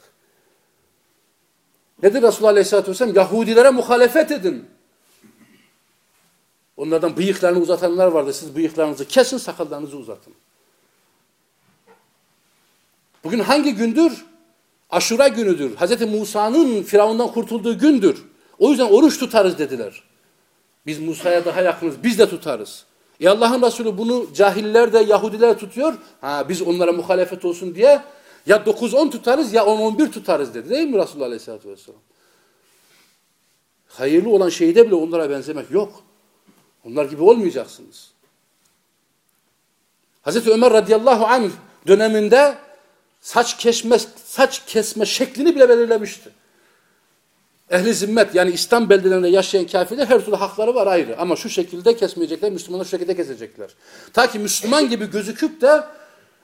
Nedir Resulullah Aleyhisselatü Vesselam? Yahudilere muhalefet edin. Onlardan bıyıklarını uzatanlar vardı. Siz bıyıklarınızı kesin, sakallarınızı uzatın. Bugün hangi gündür? Aşura günüdür. Hz. Musa'nın Firavundan kurtulduğu gündür. O yüzden oruç tutarız dediler. Biz Musa'ya daha yakınız. Biz de tutarız. E Allah'ın Resulü bunu cahiller de Yahudiler tutuyor. Ha biz onlara muhalefet olsun diye ya 9-10 tutarız ya 10-11 tutarız dedi. Değil mi Resulullah Aleyhisselatü Vesselam? Hayırlı olan şeyde bile onlara benzemek yok. Onlar gibi olmayacaksınız. Hazreti Ömer radıyallahu anh döneminde saç kesme, saç kesme şeklini bile belirlemişti. Ehli zimmet yani İslam beldelerinde yaşayan kafirler her türlü hakları var ayrı. Ama şu şekilde kesmeyecekler, Müslümanlar şu şekilde kesecekler. Ta ki Müslüman gibi gözüküp de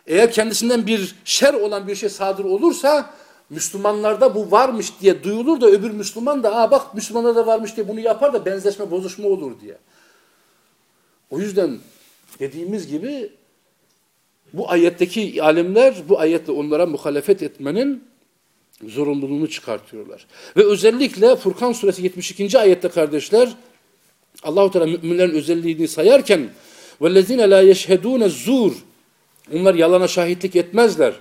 eğer kendisinden bir şer olan bir şey sadır olursa Müslümanlarda bu varmış diye duyulur da öbür Müslüman da Aa bak Müslümanlarda varmış diye bunu yapar da benzeşme bozuşma olur diye. O yüzden dediğimiz gibi bu ayetteki alimler bu ayetle onlara muhalefet etmenin zorunluluğunu çıkartıyorlar. Ve özellikle Furkan suresi 72. ayette kardeşler Allahu Teala müminlerin özelliğini sayarken vellezine la yeşhedune zur onlar yalana şahitlik etmezler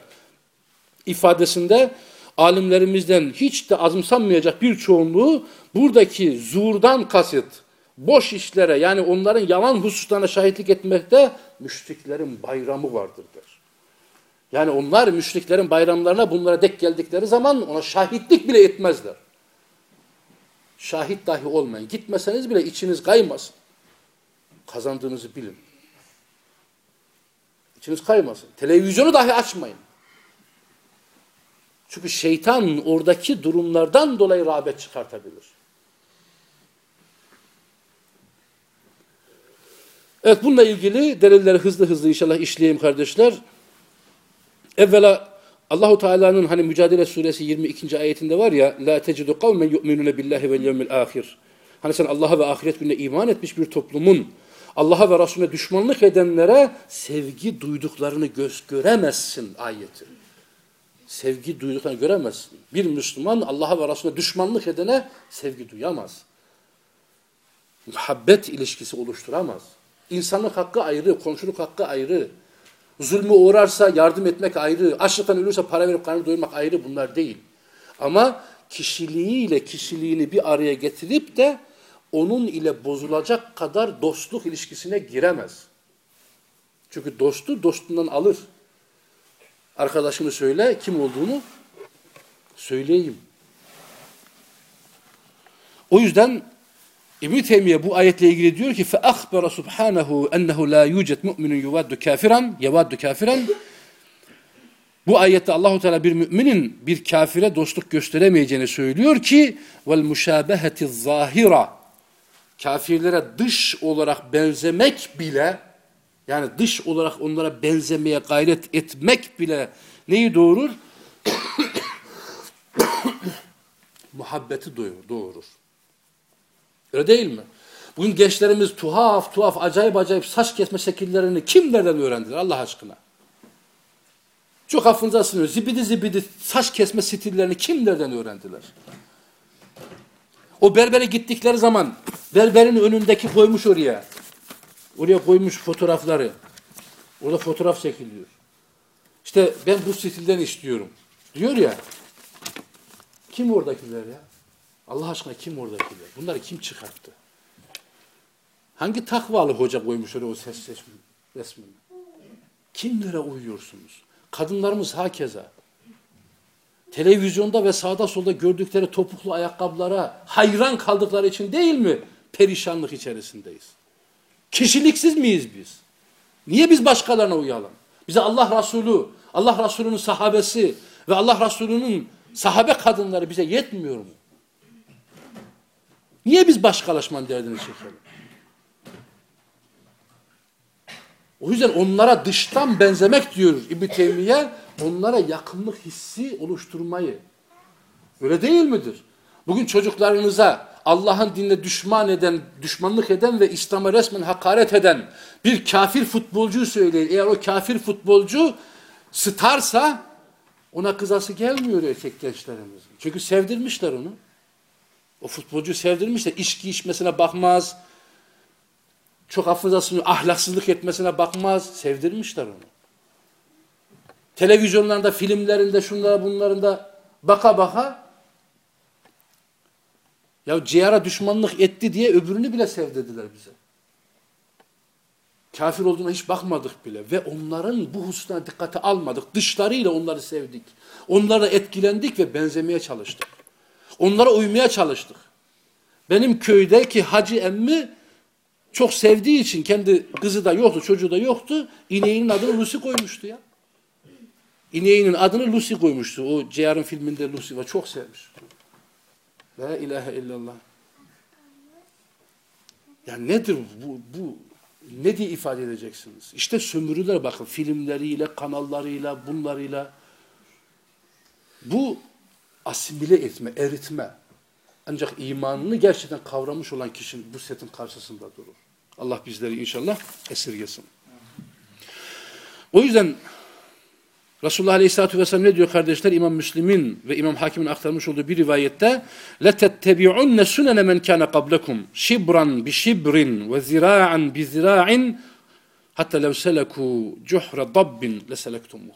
ifadesinde alimlerimizden hiç de azımsanmayacak bir çoğunluğu buradaki zurdan kasıt boş işlere yani onların yalan hususlarına şahitlik etmekte müşriklerin bayramı vardır der. Yani onlar müşriklerin bayramlarına bunlara dek geldikleri zaman ona şahitlik bile etmezler. Şahit dahi olmayın. Gitmeseniz bile içiniz kaymasın. Kazandığınızı bilin. İçiniz kaymasın. Televizyonu dahi açmayın. Çünkü şeytan oradaki durumlardan dolayı rağbet çıkartabilir. Evet bununla ilgili delilleri hızlı hızlı inşallah işleyeyim kardeşler. Evvela Allahu Teala'nın hani Mücadele Suresi 22. ayetinde var ya la tecidu kavmen yu'minune billahi vel yevmil ahir. Hani sen Allah'a ve ahiret gününe iman etmiş bir toplumun Allah'a ve Resulüne düşmanlık edenlere sevgi duyduklarını göz göremezsin ayeti. Sevgi duyduklarını göremezsin. Bir Müslüman Allah'a ve Resulüne düşmanlık edene sevgi duyamaz. Muhabbet ilişkisi oluşturamaz. İnsanlık hakkı ayrı, komşuluk hakkı ayrı. Zulmü uğrarsa yardım etmek ayrı. Açlıktan ölürse para verip karnını doyurmak ayrı bunlar değil. Ama kişiliğiyle kişiliğini bir araya getirip de onun ile bozulacak kadar dostluk ilişkisine giremez. Çünkü dostu dostundan alır. Arkadaşını söyle kim olduğunu söyleyeyim. O yüzden İbn Teymiye bu ayetle ilgili diyor ki فَأَخْبَرَ سُبْحَانَهُ اَنَّهُ لَا يُوجَدْ مُؤْمِنٌ يُوَدُّ كَافِرًا يَوَدُّ كَافِرًا Bu ayette Allahu Teala bir müminin bir kafire dostluk gösteremeyeceğini söylüyor ki vel muşabeheti zahira kafirlere dış olarak benzemek bile yani dış olarak onlara benzemeye gayret etmek bile neyi doğurur? Muhabbeti doğurur, doğurur. Öyle değil mi? Bugün gençlerimiz tuhaf tuhaf acayip acayip saç kesme şekillerini kimlerden öğrendiler Allah aşkına? Çok affınıza sınıyor. Zibidi zibidi saç kesme stillerini kimlerden öğrendiler? O berbere gittikleri zaman berberin önündeki koymuş oraya. Oraya koymuş fotoğrafları. Orada fotoğraf çekiliyor. İşte ben bu stilden istiyorum. Diyor ya. Kim oradakiler ya? Allah aşkına kim oradakiler? Bunları kim çıkarttı? Hangi takvalı hoca koymuş oraya o ses resmini? Kimlere uyuyorsunuz? Kadınlarımız hakeza. Televizyonda ve sağda solda gördükleri topuklu ayakkabılara hayran kaldıkları için değil mi perişanlık içerisindeyiz? Kişiliksiz miyiz biz? Niye biz başkalarına uyalım? Bize Allah Resulü, Allah Resulü'nün sahabesi ve Allah Resulü'nün sahabe kadınları bize yetmiyor mu? Niye biz başkalaşmanın derdini çekelim? O yüzden onlara dıştan benzemek diyor İbn Teymiye, onlara yakınlık hissi oluşturmayı. Öyle değil midir? Bugün çocuklarınıza Allah'ın dinine düşman eden, düşmanlık eden ve İslam'a resmen hakaret eden bir kafir futbolcuyu söyleyin. Eğer o kafir futbolcu starsa ona kızası gelmiyor erkek gençlerimizin. Çünkü sevdirmişler onu. O futbolcu sevdirmişler. İçki içmesine bakmaz, çok affedersiniz ahlaksızlık etmesine bakmaz. Sevdirmişler onu. Televizyonlarda, filmlerinde, şunlara bunlarında baka baka ya ciğara düşmanlık etti diye öbürünü bile sevdirdiler bize. Kafir olduğuna hiç bakmadık bile ve onların bu hususuna dikkate almadık. Dışlarıyla onları sevdik. Onlara etkilendik ve benzemeye çalıştık. Onlara uymaya çalıştık. Benim köydeki hacı emmi çok sevdiği için kendi kızı da yoktu, çocuğu da yoktu. İneğinin adını Lucy koymuştu ya. İneğinin adını Lucy koymuştu. O Ceyar'ın filminde Lucy var. Çok sevmiş. La ilahe illallah. Ya nedir bu, bu ne diye ifade edeceksiniz? İşte sömürüler bakın filmleriyle, kanallarıyla, bunlarıyla. Bu asimile etme, eritme. Ancak imanını gerçekten kavramış olan kişinin bu setin karşısında durur. Allah bizleri inşallah esirgesin. O yüzden Resulullah Aleyhisselatü Vesselam ne diyor kardeşler? İmam Müslim'in ve İmam Hakim'in aktarmış olduğu bir rivayette لَتَتَّبِعُنَّ سُنَنَ مَنْ كَانَ قَبْلَكُمْ شِبْرًا بِشِبْرٍ وَزِرَاعًا بِزِرَاعٍ hatta lev seleku cuhra dabbin leselektummuh.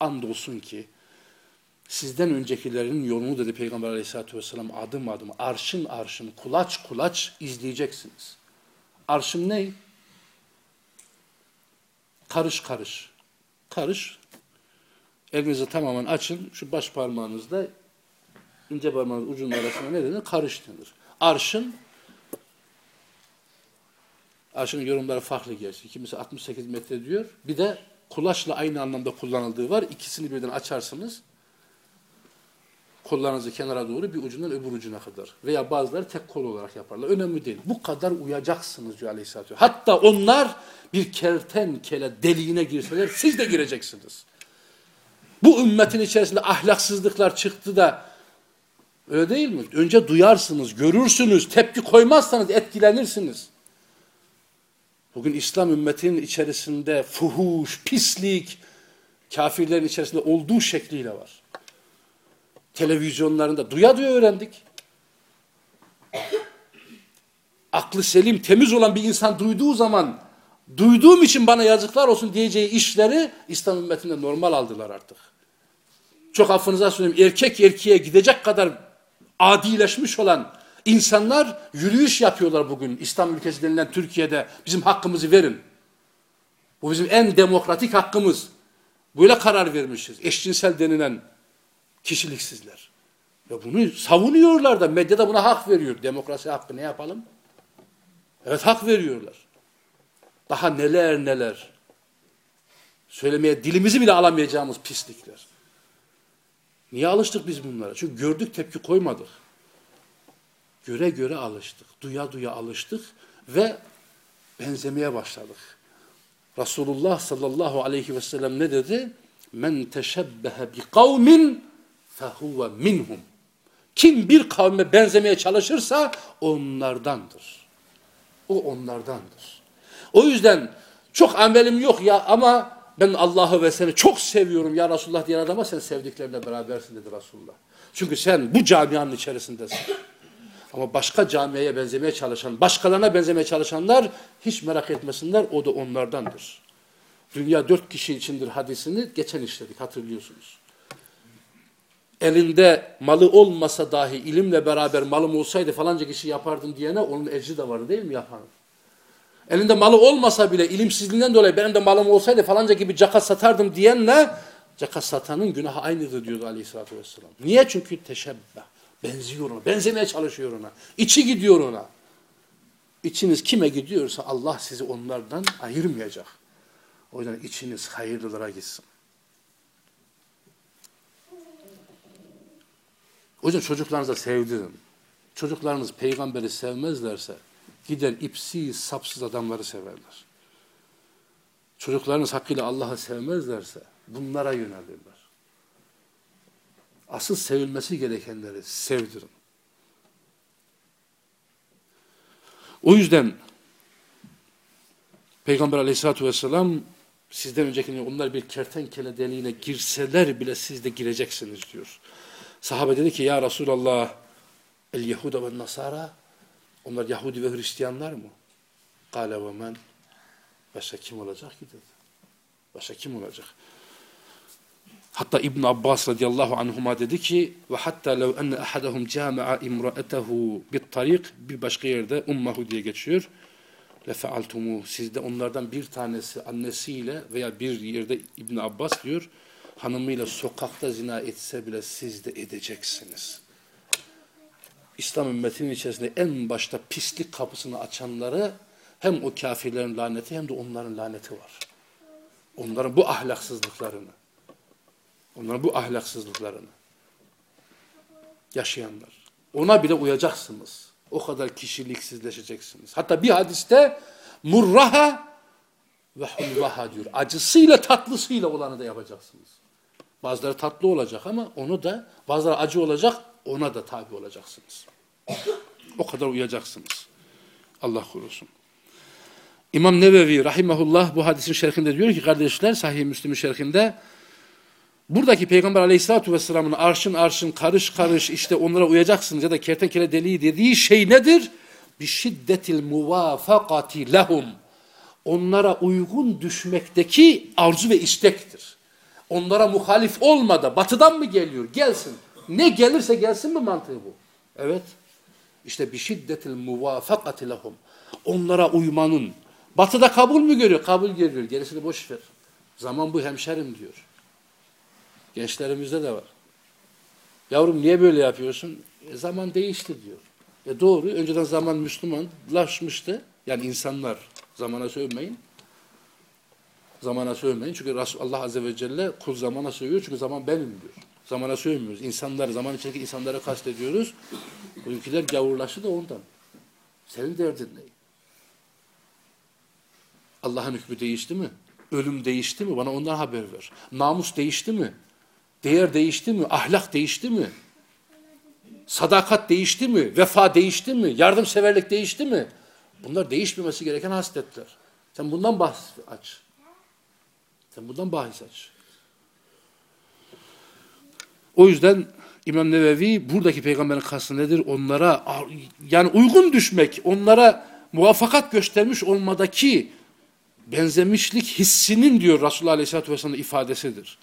Andolsun ki sizden öncekilerin yolunu dedi Peygamber aleyhissalatü vesselam adım adım arşın arşın kulaç kulaç izleyeceksiniz. Arşın ne? Karış karış. Karış. Elinizi tamamen açın. Şu baş parmağınızda ince parmağınız ucunun arasında ne denir? Karış denir. Arşın Arşın yorumları farklı gerçi. Kimisi 68 metre diyor. Bir de kulaçla aynı anlamda kullanıldığı var. İkisini birden açarsınız kollarınızı kenara doğru bir ucundan öbür ucuna kadar. Veya bazıları tek kol olarak yaparlar. Önemli değil. Bu kadar uyacaksınız diyor Aleyhisselatü Hatta onlar bir kertenkele deliğine girseler siz de gireceksiniz. Bu ümmetin içerisinde ahlaksızlıklar çıktı da öyle değil mi? Önce duyarsınız, görürsünüz, tepki koymazsanız etkilenirsiniz. Bugün İslam ümmetinin içerisinde fuhuş, pislik, kafirlerin içerisinde olduğu şekliyle var televizyonlarında duya duya öğrendik. Aklı selim, temiz olan bir insan duyduğu zaman duyduğum için bana yazıklar olsun diyeceği işleri İslam ümmetinde normal aldılar artık. Çok affınıza söyleyeyim erkek erkeğe gidecek kadar adileşmiş olan insanlar yürüyüş yapıyorlar bugün İslam ülkesi denilen Türkiye'de bizim hakkımızı verin. Bu bizim en demokratik hakkımız. Böyle karar vermişiz. Eşcinsel denilen Kişiliksizler. Ve bunu savunuyorlar da medyada buna hak veriyor. Demokrasi hakkı ne yapalım? Evet hak veriyorlar. Daha neler neler. Söylemeye dilimizi bile alamayacağımız pislikler. Niye alıştık biz bunlara? Çünkü gördük tepki koymadık. Göre göre alıştık. Duya duya alıştık ve benzemeye başladık. Resulullah sallallahu aleyhi ve sellem ne dedi? Men teşebbehe bi kavmin fehuve minhum. Kim bir kavme benzemeye çalışırsa onlardandır. O onlardandır. O yüzden çok amelim yok ya ama ben Allah'ı ve seni çok seviyorum ya Resulullah diyen adama sen sevdiklerinle berabersin dedi Resulullah. Çünkü sen bu camianın içerisindesin. Ama başka camiye benzemeye çalışan, başkalarına benzemeye çalışanlar hiç merak etmesinler o da onlardandır. Dünya dört kişi içindir hadisini geçen işledik hatırlıyorsunuz. Elinde malı olmasa dahi ilimle beraber malım olsaydı falanca kişi yapardım diyene onun ecri de var değil mi yapan? Elinde malı olmasa bile ilimsizliğinden dolayı benim de malım olsaydı falanca gibi caka satardım diyenle caka satanın günahı aynıdır diyordu aleyhissalatü vesselam. Niye? Çünkü teşebbeh. Benziyor ona. Benzemeye çalışıyor ona. İçi gidiyor ona. İçiniz kime gidiyorsa Allah sizi onlardan ayırmayacak. O yüzden içiniz hayırlılara gitsin. O yüzden çocuklarınıza sevdirin. Çocuklarınız peygamberi sevmezlerse gider ipsiz, sapsız adamları severler. Çocuklarınız hakkıyla Allah'ı sevmezlerse bunlara yönelirler. Asıl sevilmesi gerekenleri sevdirin. O yüzden Peygamber aleyhissalatü vesselam sizden önceki onlar bir kertenkele deliğine girseler bile siz de gireceksiniz diyor. Sahabe dedi ki ya Resulallah el Yehuda ve Nasara onlar Yahudi ve Hristiyanlar mı? Kale ve men başka kim olacak ki dedi. Başka kim olacak? Hatta İbn Abbas radıyallahu anhuma dedi ki ve hatta lev enne ahadahum cami'a imra'etehu bit tarik bir başka yerde ummahu diye geçiyor. Le fealtumu sizde onlardan bir tanesi annesiyle veya bir yerde İbn Abbas diyor hanımıyla sokakta zina etse bile siz de edeceksiniz. İslam ümmetinin içerisinde en başta pislik kapısını açanları hem o kafirlerin laneti hem de onların laneti var. Onların bu ahlaksızlıklarını Onların bu ahlaksızlıklarını yaşayanlar. Ona bile uyacaksınız. O kadar kişiliksizleşeceksiniz. Hatta bir hadiste murraha ve hulvaha diyor. Acısıyla tatlısıyla olanı da yapacaksınız. Bazıları tatlı olacak ama onu da bazıları acı olacak ona da tabi olacaksınız. O kadar uyacaksınız. Allah korusun. İmam Nevevi rahimahullah bu hadisin şerhinde diyor ki kardeşler Sahih Müslim'in şerhinde Buradaki Peygamber aleyhissalatü vesselamın arşın arşın karış karış işte onlara uyacaksınız ya da kertenkele deliği dediği şey nedir? Bir şiddetil muvafakati lehum. Onlara uygun düşmekteki arzu ve istektir. Onlara muhalif olmadı. Batıdan mı geliyor? Gelsin. Ne gelirse gelsin mi mantığı bu? Evet. İşte bir şiddetil muvafakati lehum. Onlara uymanın. Batıda kabul mü görüyor? Kabul görüyor. Gerisini boş ver. Zaman bu hemşerim diyor. Gençlerimizde de var. Yavrum niye böyle yapıyorsun? E, zaman değişti diyor. E doğru. Önceden zaman Müslümanlaşmıştı. Yani insanlar zamana sövmeyin. Zamana sövmeyin. Çünkü Allah Azze ve Celle kul zamana sövüyor. Çünkü zaman benim diyor. Zamana sövmüyoruz. İnsanlar, zaman içindeki insanlara kastediyoruz. Bugünküler gavurlaştı da ondan. Senin derdin ne? Allah'ın hükmü değişti mi? Ölüm değişti mi? Bana ondan haber ver. Namus değişti mi? Değer değişti mi? Ahlak değişti mi? Sadakat değişti mi? Vefa değişti mi? Yardımseverlik değişti mi? Bunlar değişmemesi gereken hasletler. Sen bundan bahs aç. Sen bundan bahis aç. O yüzden İmam Nevevi buradaki peygamberin kastı nedir? Onlara yani uygun düşmek, onlara muvaffakat göstermiş olmadaki benzemişlik hissinin diyor Resulullah Aleyhisselatü Vesselam'ın ifadesidir.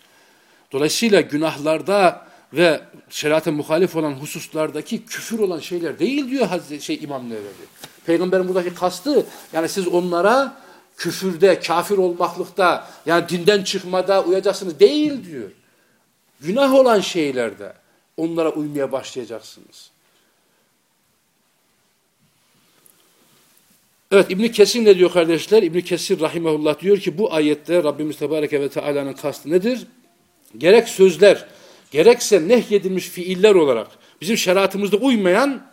Dolayısıyla günahlarda ve şeriata muhalif olan hususlardaki küfür olan şeyler değil diyor Hazreti şey İmam Nevevi. Peygamberin buradaki kastı yani siz onlara küfürde, kafir olmaklıkta yani dinden çıkmada uyacaksınız değil diyor. Günah olan şeylerde onlara uymaya başlayacaksınız. Evet İbni Kesir ne diyor kardeşler? İbni Kesir rahimahullah diyor ki bu ayette Rabbimiz Tebareke ve Teala'nın kastı nedir? Gerek sözler, gerekse nehyedilmiş fiiller olarak bizim şeriatımızda uymayan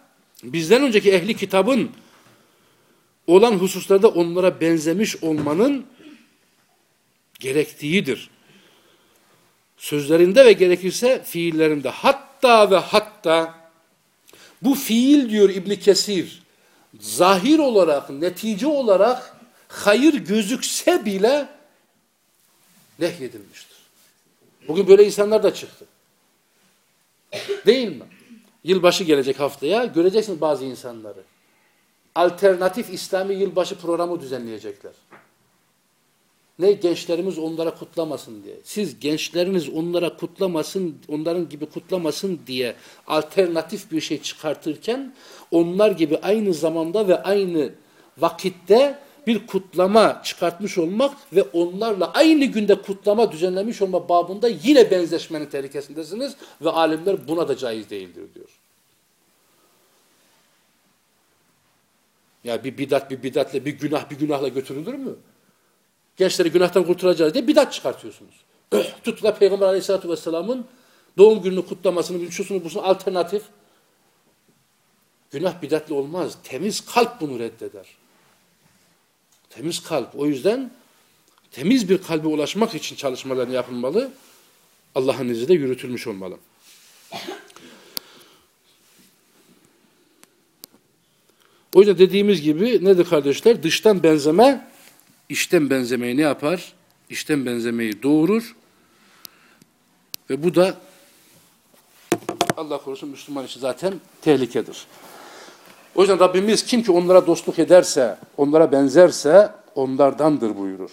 bizden önceki ehli kitabın olan hususlarda onlara benzemiş olmanın gerektiğidir. Sözlerinde ve gerekirse fiillerinde. Hatta ve hatta bu fiil diyor İbni Kesir zahir olarak, netice olarak hayır gözükse bile nehyedilmiştir. Bugün böyle insanlar da çıktı. Değil mi? Yılbaşı gelecek haftaya göreceksiniz bazı insanları. Alternatif İslami yılbaşı programı düzenleyecekler. Ne gençlerimiz onlara kutlamasın diye. Siz gençleriniz onlara kutlamasın, onların gibi kutlamasın diye alternatif bir şey çıkartırken onlar gibi aynı zamanda ve aynı vakitte bir kutlama çıkartmış olmak ve onlarla aynı günde kutlama düzenlemiş olma babında yine benzeşmenin tehlikesindesiniz ve alimler buna da caiz değildir diyor. Ya bir bidat bir bidatle bir günah bir günahla götürülür mü? Gençleri günahtan kurtaracağız diye bidat çıkartıyorsunuz. Tuttular Peygamber Aleyhisselatü Vesselam'ın doğum gününü kutlamasını, şusunu busunu alternatif. Günah bidatli olmaz. Temiz kalp bunu reddeder. Temiz kalp. O yüzden temiz bir kalbe ulaşmak için çalışmalarını yapılmalı. Allah'ın izniyle yürütülmüş olmalı. O yüzden dediğimiz gibi nedir kardeşler? Dıştan benzeme, içten benzemeyi ne yapar? İçten benzemeyi doğurur. Ve bu da Allah korusun Müslüman için zaten tehlikedir. O yüzden Rabbimiz kim ki onlara dostluk ederse, onlara benzerse onlardandır buyurur.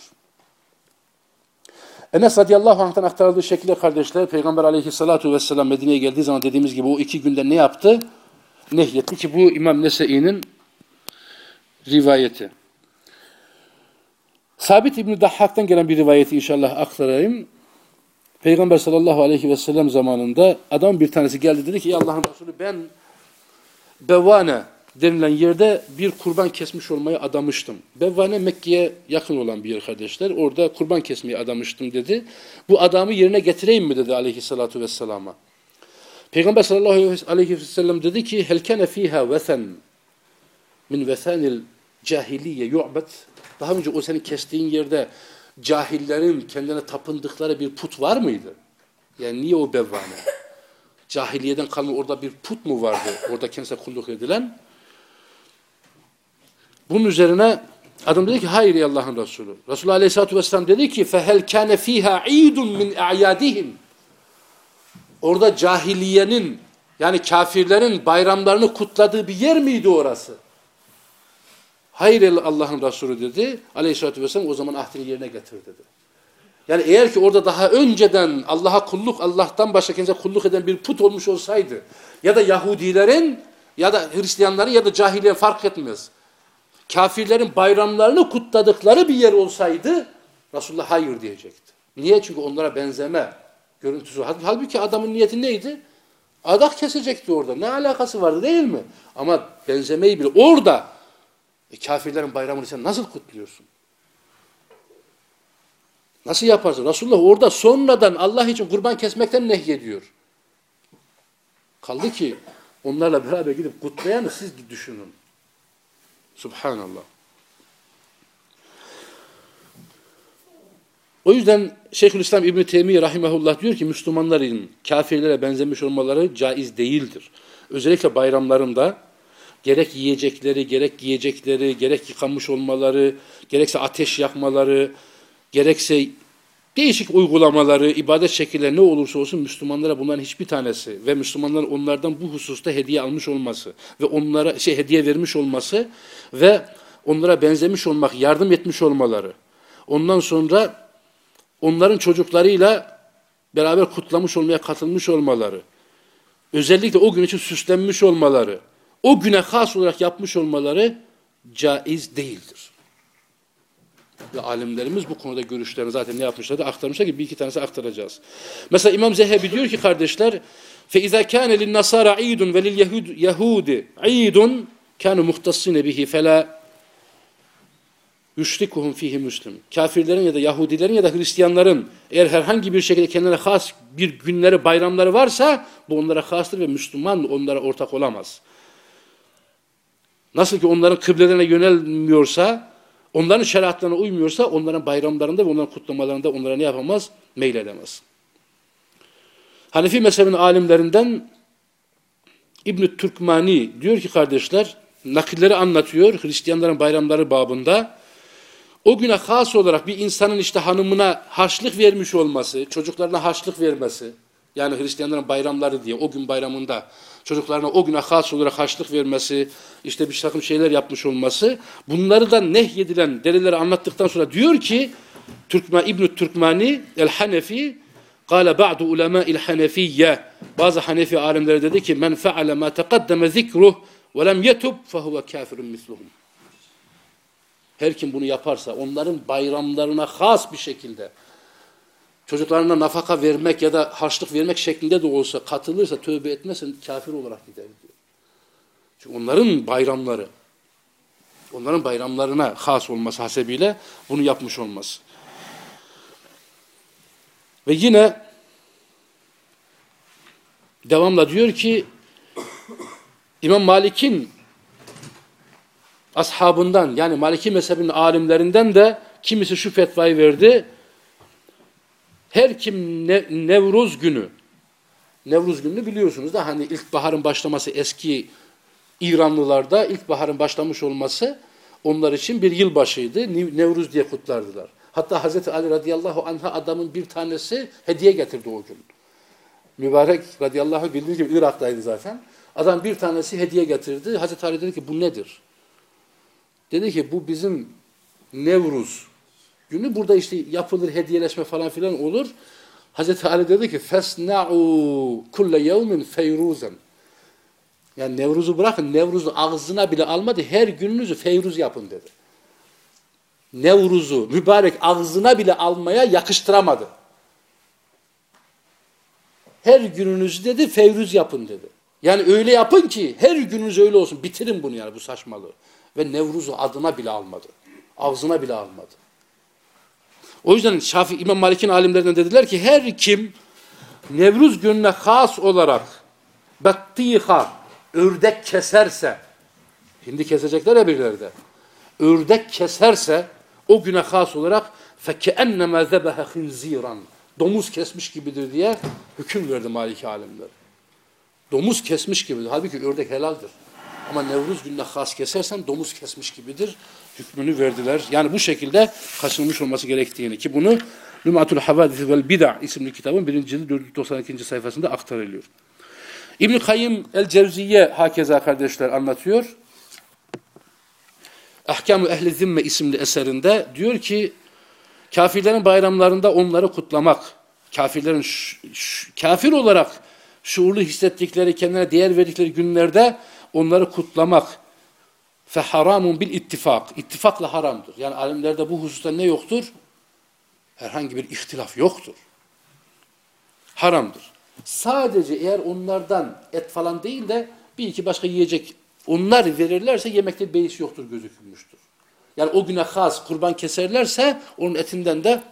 Enes radıyallahu anh'tan aktarıldığı şekilde kardeşler Peygamber aleyhissalatu vesselam Medine'ye geldiği zaman dediğimiz gibi o iki günde ne yaptı? Nehyetti ki bu İmam Nese'i'nin rivayeti. Sabit İbni Dahhak'tan gelen bir rivayeti inşallah aktarayım. Peygamber sallallahu aleyhi ve sellem zamanında adam bir tanesi geldi dedi ki Allah'ın Resulü ben Bevane denilen yerde bir kurban kesmiş olmayı adamıştım. Bevvane Mekke'ye yakın olan bir yer kardeşler. Orada kurban kesmeyi adamıştım dedi. Bu adamı yerine getireyim mi dedi aleyhissalatu vesselama. Peygamber sallallahu aleyhi ve sellem dedi ki helkene fiha vesen min vesanil cahiliye yu'bet. Daha önce o senin kestiğin yerde cahillerin kendine tapındıkları bir put var mıydı? Yani niye o bevvane? Cahiliyeden kalma orada bir put mu vardı? Orada kendisine kulluk edilen. Bunun üzerine adam dedi ki hayır ey Allah'ın Resulü. Resulullah Aleyhisselatü Vesselam dedi ki فَهَلْ كَانَ ف۪يهَا عِيدٌ مِنْ اَعْيَادِهِمْ Orada cahiliyenin yani kafirlerin bayramlarını kutladığı bir yer miydi orası? Hayır Allah'ın Resulü dedi. Aleyhisselatü Vesselam o zaman ahdini yerine getir dedi. Yani eğer ki orada daha önceden Allah'a kulluk, Allah'tan başka kendisine kulluk eden bir put olmuş olsaydı ya da Yahudilerin ya da Hristiyanların ya da cahiliye fark etmez kafirlerin bayramlarını kutladıkları bir yer olsaydı Resulullah hayır diyecekti. Niye? Çünkü onlara benzeme görüntüsü. Halbuki adamın niyeti neydi? Adak kesecekti orada. Ne alakası vardı değil mi? Ama benzemeyi bile orada e, kafirlerin bayramını sen nasıl kutluyorsun? Nasıl yaparsın? Resulullah orada sonradan Allah için kurban kesmekten nehyediyor. Kaldı ki onlarla beraber gidip kutlayanı siz düşünün. Subhanallah. O yüzden Şeyhülislam İbn Teymiye rahimehullah diyor ki Müslümanların kafirlere benzemiş olmaları caiz değildir. Özellikle bayramlarında gerek yiyecekleri, gerek giyecekleri, gerek yıkanmış olmaları, gerekse ateş yakmaları, gerekse değişik uygulamaları, ibadet şekilleri ne olursa olsun Müslümanlara bunların hiçbir tanesi ve Müslümanların onlardan bu hususta hediye almış olması ve onlara şey hediye vermiş olması ve onlara benzemiş olmak, yardım etmiş olmaları. Ondan sonra onların çocuklarıyla beraber kutlamış olmaya katılmış olmaları. Özellikle o gün için süslenmiş olmaları O güne khas olarak yapmış olmaları caiz değildir. Ve alimlerimiz bu konuda görüşlerini zaten ne yapmışlardı? Aktarmışlar ki bir iki tanesi aktaracağız. Mesela İmam Zehebi diyor ki kardeşler فَاِذَا كَانَ لِلنَّصَارَ عِيدٌ وَلِلْيَهُودِ عِيدٌ كَانُوا مُخْتَصِّينَ بِهِ فَلَا yüşrikuhum fihi müslim. Kafirlerin ya da Yahudilerin ya da Hristiyanların eğer herhangi bir şekilde kendilerine has bir günleri, bayramları varsa bu onlara hastır ve Müslüman onlara ortak olamaz. Nasıl ki onların kıblelerine yönelmiyorsa, onların şeriatlarına uymuyorsa onların bayramlarında ve onların kutlamalarında onlara ne yapamaz? Meyledemez. Hanefi mezhebinin alimlerinden İbn-i Türkmani diyor ki kardeşler, nakilleri anlatıyor Hristiyanların bayramları babında. O güne has olarak bir insanın işte hanımına harçlık vermiş olması, çocuklarına harçlık vermesi, yani Hristiyanların bayramları diye o gün bayramında çocuklarına o güne has olarak haçlık vermesi, işte bir takım şeyler yapmış olması, bunları da nehyedilen delilleri anlattıktan sonra diyor ki, Türkmen, İbn Türkmani el-Hanefi, Kale ba'du ulemâ'il hanefiyye. Bazı Hanefi alimleri dedi ki men feale ma tekaddeme zikruh ve lem yetub fehuve kafirun misluhum. Her kim bunu yaparsa onların bayramlarına has bir şekilde çocuklarına nafaka vermek ya da harçlık vermek şeklinde de olsa katılırsa tövbe etmezse kafir olarak gider diyor. Çünkü onların bayramları onların bayramlarına has olması hasebiyle bunu yapmış olması. Ve yine devamla diyor ki İmam Malik'in ashabından yani Maliki mezhebinin alimlerinden de kimisi şu fetvayı verdi. Her kim ne, Nevruz günü Nevruz gününü biliyorsunuz da hani ilkbaharın başlaması eski İranlılarda ilkbaharın başlamış olması onlar için bir yılbaşıydı. Nevruz diye kutlardılar. Hatta Hazreti Ali radıyallahu anh'a adamın bir tanesi hediye getirdi o gün. Mübarek radıyallahu anh bildiğiniz gibi Irak'taydı zaten. Adam bir tanesi hediye getirdi. Hazreti Ali dedi ki bu nedir? Dedi ki bu bizim Nevruz günü. Burada işte yapılır hediyeleşme falan filan olur. Hazreti Ali dedi ki fesna'u kulle yevmin feyruzen. Yani Nevruz'u bırakın Nevruz'u ağzına bile almadı. Her gününüzü feyruz yapın dedi. Nevruz'u mübarek ağzına bile almaya yakıştıramadı. Her gününüzü dedi fevruz yapın dedi. Yani öyle yapın ki her gününüz öyle olsun. Bitirin bunu yani bu saçmalığı. Ve Nevruz'u adına bile almadı. Ağzına bile almadı. O yüzden Şafi İmam Malik'in alimlerinden dediler ki her kim Nevruz gününe has olarak battiha ördek keserse hindi kesecekler ya birileri de ördek keserse o güne has olarak فَكَأَنَّمَا ذَبَهَ خِنْزِيرًا Domuz kesmiş gibidir diye hüküm verdi Maliki alimler. Domuz kesmiş gibidir. Halbuki ördek helaldir. Ama Nevruz gününe has kesersen domuz kesmiş gibidir. Hükmünü verdiler. Yani bu şekilde kaçınılmış olması gerektiğini ki bunu Lümatul Havadis vel Bid'a isimli kitabın 1. cildi 492. sayfasında aktarılıyor. İbn-i Kayyım el-Cevziye hakeza kardeşler anlatıyor. Ahkam-ı Ehli Zimme isimli eserinde diyor ki kafirlerin bayramlarında onları kutlamak, kafirlerin kafir olarak şuurlu hissettikleri, kendine değer verdikleri günlerde onları kutlamak fe haramun bil ittifak. İttifakla haramdır. Yani alimlerde bu hususta ne yoktur? Herhangi bir ihtilaf yoktur. Haramdır. Sadece eğer onlardan et falan değil de bir iki başka yiyecek onlar verirlerse yemekte beis yoktur gözükülmüştür. Yani o güne has kurban keserlerse onun etinden de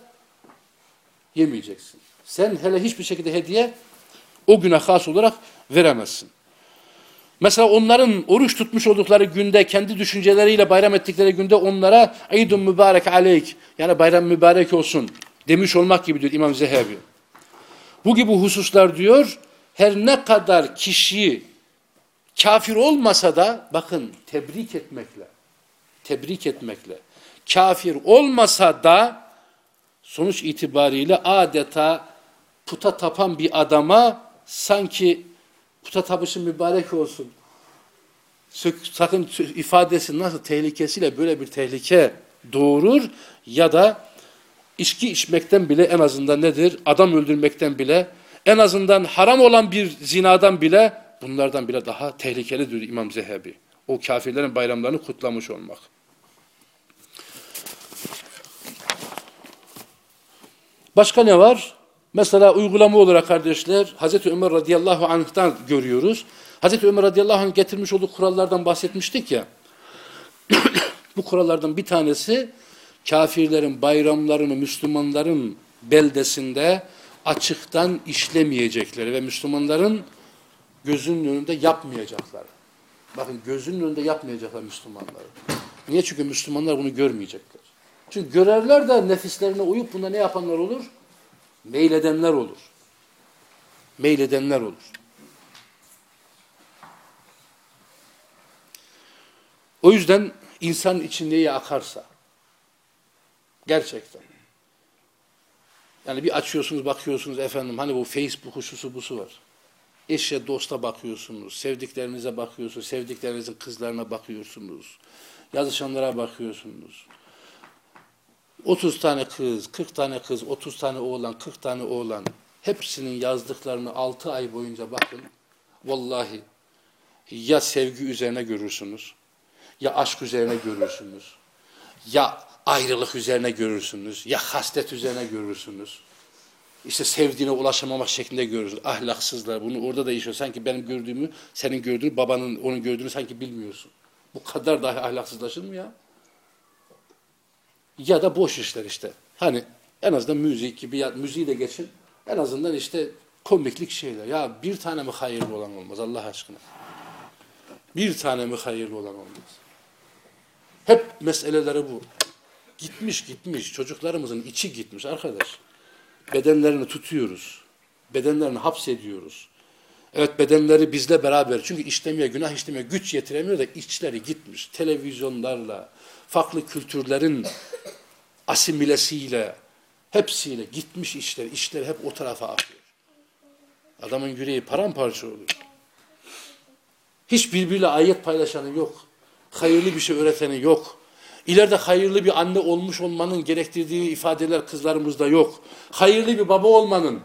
yemeyeceksin. Sen hele hiçbir şekilde hediye o güne has olarak veremezsin. Mesela onların oruç tutmuş oldukları günde kendi düşünceleriyle bayram ettikleri günde onlara İdun mübarek aleyk yani bayram mübarek olsun demiş olmak gibi diyor İmam Zehebi. Bu gibi hususlar diyor her ne kadar kişiyi kafir olmasa da bakın tebrik etmekle tebrik etmekle kafir olmasa da sonuç itibariyle adeta puta tapan bir adama sanki puta tapışı mübarek olsun sakın ifadesi nasıl tehlikesiyle böyle bir tehlike doğurur ya da içki içmekten bile en azından nedir? Adam öldürmekten bile en azından haram olan bir zinadan bile bunlardan bile daha tehlikelidir İmam Zehebi. O kafirlerin bayramlarını kutlamış olmak. Başka ne var? Mesela uygulama olarak kardeşler Hazreti Ömer radıyallahu anh'tan görüyoruz. Hazreti Ömer radıyallahu anh getirmiş olduğu kurallardan bahsetmiştik ya. Bu kurallardan bir tanesi kafirlerin bayramlarını Müslümanların beldesinde açıktan işlemeyecekleri ve Müslümanların gözünün önünde yapmayacaklar. Bakın gözünün önünde yapmayacaklar Müslümanları. Niye? Çünkü Müslümanlar bunu görmeyecekler. Çünkü görerler de nefislerine uyup bunda ne yapanlar olur? Meyledenler olur. Meyledenler olur. O yüzden insan için akarsa gerçekten yani bir açıyorsunuz bakıyorsunuz efendim hani bu Facebook şusu busu var. Eşe dosta bakıyorsunuz, sevdiklerinize bakıyorsunuz, sevdiklerinizin kızlarına bakıyorsunuz, yazışanlara bakıyorsunuz. 30 tane kız, 40 tane kız, 30 tane oğlan, 40 tane oğlan hepsinin yazdıklarını 6 ay boyunca bakın. Vallahi ya sevgi üzerine görürsünüz, ya aşk üzerine görürsünüz, ya ayrılık üzerine görürsünüz, ya haslet üzerine görürsünüz. İşte sevdiğine ulaşamamak şeklinde görürsünüz. Ahlaksızlar bunu orada da yaşıyor. Sanki benim gördüğümü, senin gördüğünü, babanın onun gördüğünü sanki bilmiyorsun. Bu kadar dahi ahlaksızlaşır mı ya? Ya da boş işler işte. Hani en azından müzik gibi, ya müziği de geçin. En azından işte komiklik şeyler. Ya bir tane mi hayırlı olan olmaz Allah aşkına? Bir tane mi hayırlı olan olmaz? Hep meseleleri bu. Gitmiş gitmiş. Çocuklarımızın içi gitmiş arkadaş. Bedenlerini tutuyoruz. Bedenlerini hapsediyoruz. Evet bedenleri bizle beraber. Çünkü işlemeye, günah işlemeye güç yetiremiyor da içleri gitmiş. Televizyonlarla, farklı kültürlerin asimilesiyle, hepsiyle gitmiş işler. İşler hep o tarafa akıyor. Adamın yüreği paramparça oluyor. Hiç birbiriyle ayet paylaşanı yok. Hayırlı bir şey öğreteni yok. İleride hayırlı bir anne olmuş olmanın gerektirdiği ifadeler kızlarımızda yok. Hayırlı bir baba olmanın,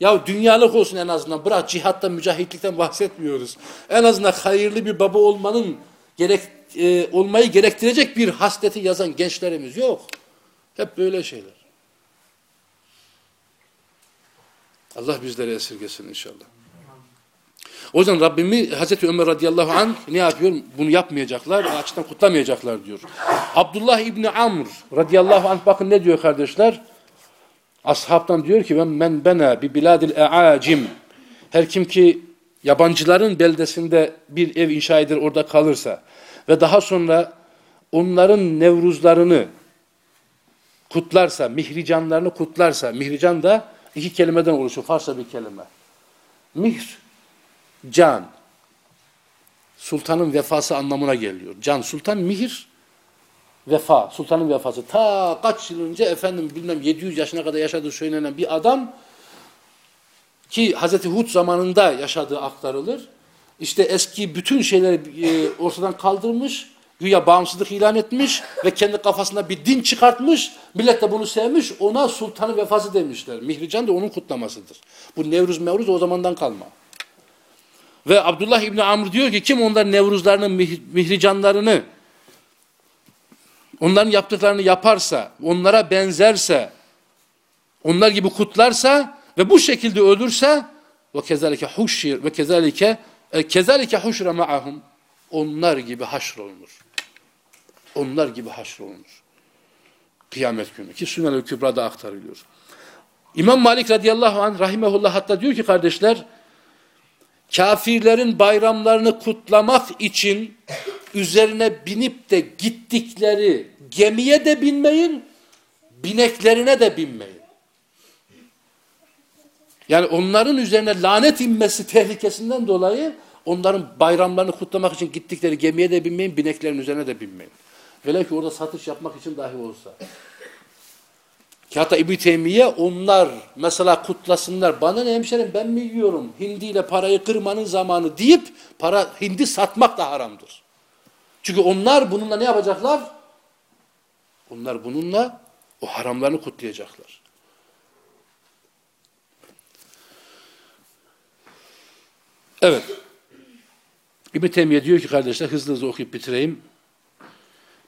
ya dünyalık olsun en azından, bırak cihattan, mücahitlikten bahsetmiyoruz. En azından hayırlı bir baba olmanın gerek, e, olmayı gerektirecek bir hasleti yazan gençlerimiz yok. Hep böyle şeyler. Allah bizleri esirgesin inşallah. O yüzden Rabbimi Hazreti Ömer radıyallahu anh ne yapıyor? Bunu yapmayacaklar, açıktan kutlamayacaklar diyor. Abdullah İbni Amr radıyallahu anh bakın ne diyor kardeşler? Ashabtan diyor ki ben men bena bi biladil e'acim her kim ki yabancıların beldesinde bir ev inşa eder orada kalırsa ve daha sonra onların nevruzlarını kutlarsa, mihricanlarını kutlarsa, mihrican da iki kelimeden oluşur, Farsça bir kelime. Mihr can. Sultanın vefası anlamına geliyor. Can, sultan, mihir, vefa. Sultanın vefası. Ta kaç yıl önce efendim bilmem 700 yaşına kadar yaşadığı söylenen bir adam ki Hazreti Hud zamanında yaşadığı aktarılır. İşte eski bütün şeyleri e, ortadan kaldırmış, güya bağımsızlık ilan etmiş ve kendi kafasında bir din çıkartmış. Millet de bunu sevmiş, ona sultanın vefası demişler. Mihrican da onun kutlamasıdır. Bu Nevruz Mevruz o zamandan kalma. Ve Abdullah İbni Amr diyor ki kim onların nevruzlarını, mihricanlarını, onların yaptıklarını yaparsa, onlara benzerse, onlar gibi kutlarsa ve bu şekilde ölürse ve kezalike huşir ve kezalike e, kezalike huşra ma'ahum onlar gibi haşrolunur. Onlar gibi haşrolunur. Kıyamet günü ki Sünnel-i Kübra'da aktarılıyor. İmam Malik radıyallahu anh rahimehullah hatta diyor ki kardeşler kafirlerin bayramlarını kutlamak için üzerine binip de gittikleri gemiye de binmeyin, bineklerine de binmeyin. Yani onların üzerine lanet inmesi tehlikesinden dolayı onların bayramlarını kutlamak için gittikleri gemiye de binmeyin, bineklerin üzerine de binmeyin. Velev ki orada satış yapmak için dahi olsa. Ki hatta İbn Teymiye onlar mesela kutlasınlar. Bana ne hemşerim ben mi yiyorum? Hindiyle parayı kırmanın zamanı deyip para hindi satmak da haramdır. Çünkü onlar bununla ne yapacaklar? Onlar bununla o haramlarını kutlayacaklar. Evet. İbn Teymiye diyor ki kardeşler hızlı hızlı okuyup bitireyim.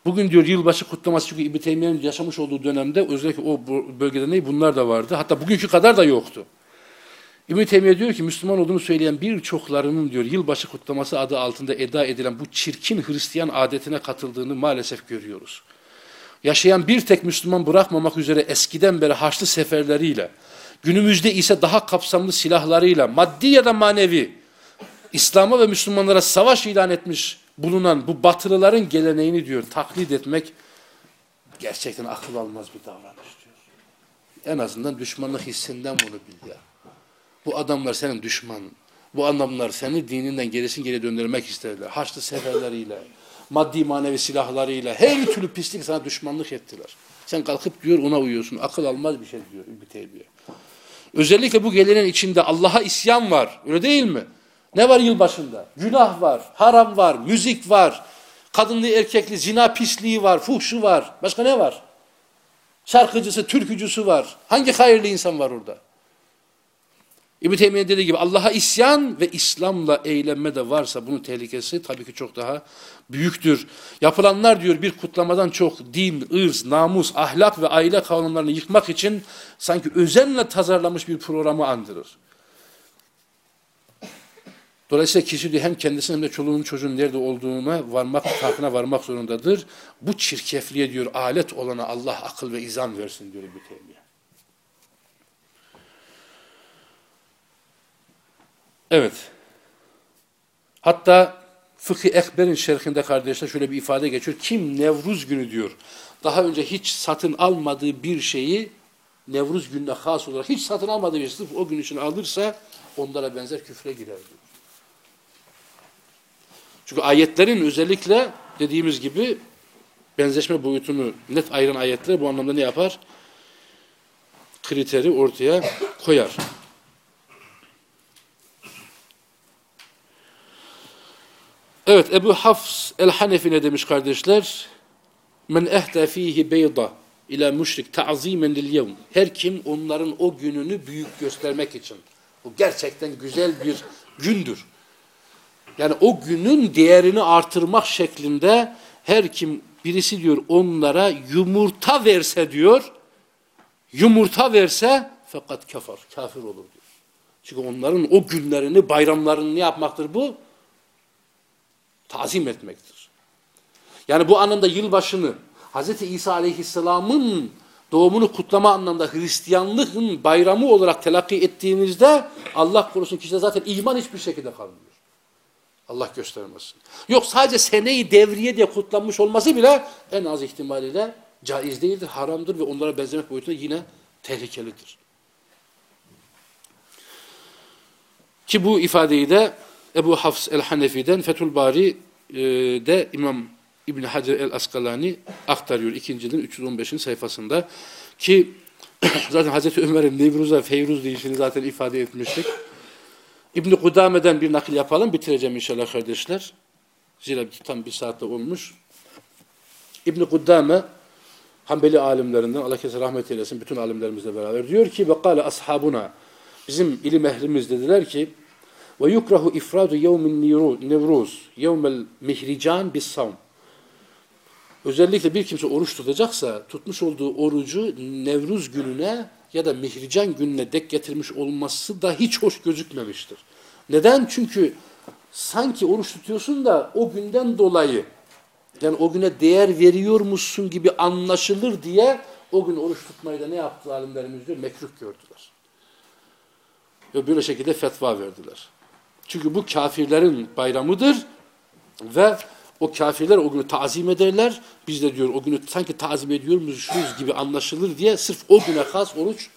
Bugün diyor yılbaşı kutlaması çünkü İbn Teymiye'nin yaşamış olduğu dönemde özellikle o bölgede ne bunlar da vardı. Hatta bugünkü kadar da yoktu. İbn Teymiye diyor ki Müslüman olduğunu söyleyen birçoklarının diyor yılbaşı kutlaması adı altında eda edilen bu çirkin Hristiyan adetine katıldığını maalesef görüyoruz. yaşayan bir tek Müslüman bırakmamak üzere eskiden beri Haçlı seferleriyle, günümüzde ise daha kapsamlı silahlarıyla, maddi ya da manevi, İslam'a ve Müslümanlara savaş ilan etmiş bulunan bu batılıların geleneğini diyor taklit etmek gerçekten akıl almaz bir davranış diyor. En azından düşmanlık hissinden bunu bil ya. Bu adamlar senin düşmanın. Bu adamlar seni dininden gerisin geri döndürmek isterler. Haçlı seferleriyle, maddi manevi silahlarıyla, her türlü pislik sana düşmanlık ettiler. Sen kalkıp diyor ona uyuyorsun. Akıl almaz bir şey diyor bir terbiye. Özellikle bu geleneğin içinde Allah'a isyan var. Öyle değil mi? Ne var yılbaşında? Günah var, haram var, müzik var, kadınlı erkekli zina pisliği var, fuhşu var. Başka ne var? Şarkıcısı, türkücüsü var. Hangi hayırlı insan var orada? İbn Teymiye dediği gibi Allah'a isyan ve İslam'la eğlenme de varsa bunun tehlikesi tabii ki çok daha büyüktür. Yapılanlar diyor bir kutlamadan çok din, ırz, namus, ahlak ve aile kanunlarını yıkmak için sanki özenle tasarlanmış bir programı andırır. Dolayısıyla kişi diyor hem kendisinin hem de çoluğunun çocuğun nerede olduğuna varmak, farkına varmak zorundadır. Bu çirkefliğe diyor alet olana Allah akıl ve izan versin diyor İbn Teymiye. Evet. Hatta Fıkhi Ekber'in şerhinde kardeşler şöyle bir ifade geçiyor. Kim Nevruz günü diyor. Daha önce hiç satın almadığı bir şeyi Nevruz gününe has olarak hiç satın almadığı bir sırf o gün için alırsa onlara benzer küfre girer diyor. Çünkü ayetlerin özellikle dediğimiz gibi benzeşme boyutunu net ayıran ayetler bu anlamda ne yapar? Kriteri ortaya koyar. Evet Ebu Hafs el-Hanefi ne demiş kardeşler? Men ehde fihi beyda ila müşrik ta'zimen lil yevm. Her kim onların o gününü büyük göstermek için. O gerçekten güzel bir gündür. Yani o günün değerini artırmak şeklinde her kim birisi diyor onlara yumurta verse diyor. Yumurta verse fakat kafir, kafir olur diyor. Çünkü onların o günlerini, bayramlarını ne yapmaktır bu? tazim etmektir. Yani bu anlamda yılbaşını Hz. İsa aleyhisselamın doğumunu kutlama anlamda Hristiyanlığın bayramı olarak telakki ettiğinizde Allah korusun kişide zaten iman hiçbir şekilde kalmıyor. Allah göstermesin. Yok sadece seneyi devriye diye kutlanmış olması bile en az ihtimaliyle caiz değildir, haramdır ve onlara benzemek boyutunda yine tehlikelidir. Ki bu ifadeyi de Ebu Hafs el-Hanefi'den Fethül Bari e, İmam İbn Hacer el-Askalani aktarıyor ikincinin 315. sayfasında ki zaten Hazreti Ömer'in Nevruz'a Feyruz deyişini zaten ifade etmiştik. İbn Kudame'den bir nakil yapalım bitireceğim inşallah kardeşler. Zira tam bir saatte olmuş. İbn Kudame Hanbeli alimlerinden Allah kesin rahmet eylesin bütün alimlerimizle beraber diyor ki ve kâle ashabuna bizim ilim ehlimiz dediler ki ve yukrahu ifradu yevmin nevruz, yevmel mihrican bis savm. Özellikle bir kimse oruç tutacaksa tutmuş olduğu orucu Nevruz gününe ya da Mihrican gününe dek getirmiş olması da hiç hoş gözükmemiştir. Neden? Çünkü sanki oruç tutuyorsun da o günden dolayı yani o güne değer veriyormuşsun gibi anlaşılır diye o gün oruç tutmayı da ne yaptı alimlerimiz diyor? Mekruh gördüler. Ve böyle şekilde fetva verdiler. Çünkü bu kafirlerin bayramıdır ve o kafirler o günü tazim ederler. Biz de diyor o günü sanki tazim ediyormuşuz gibi anlaşılır diye sırf o güne has oruç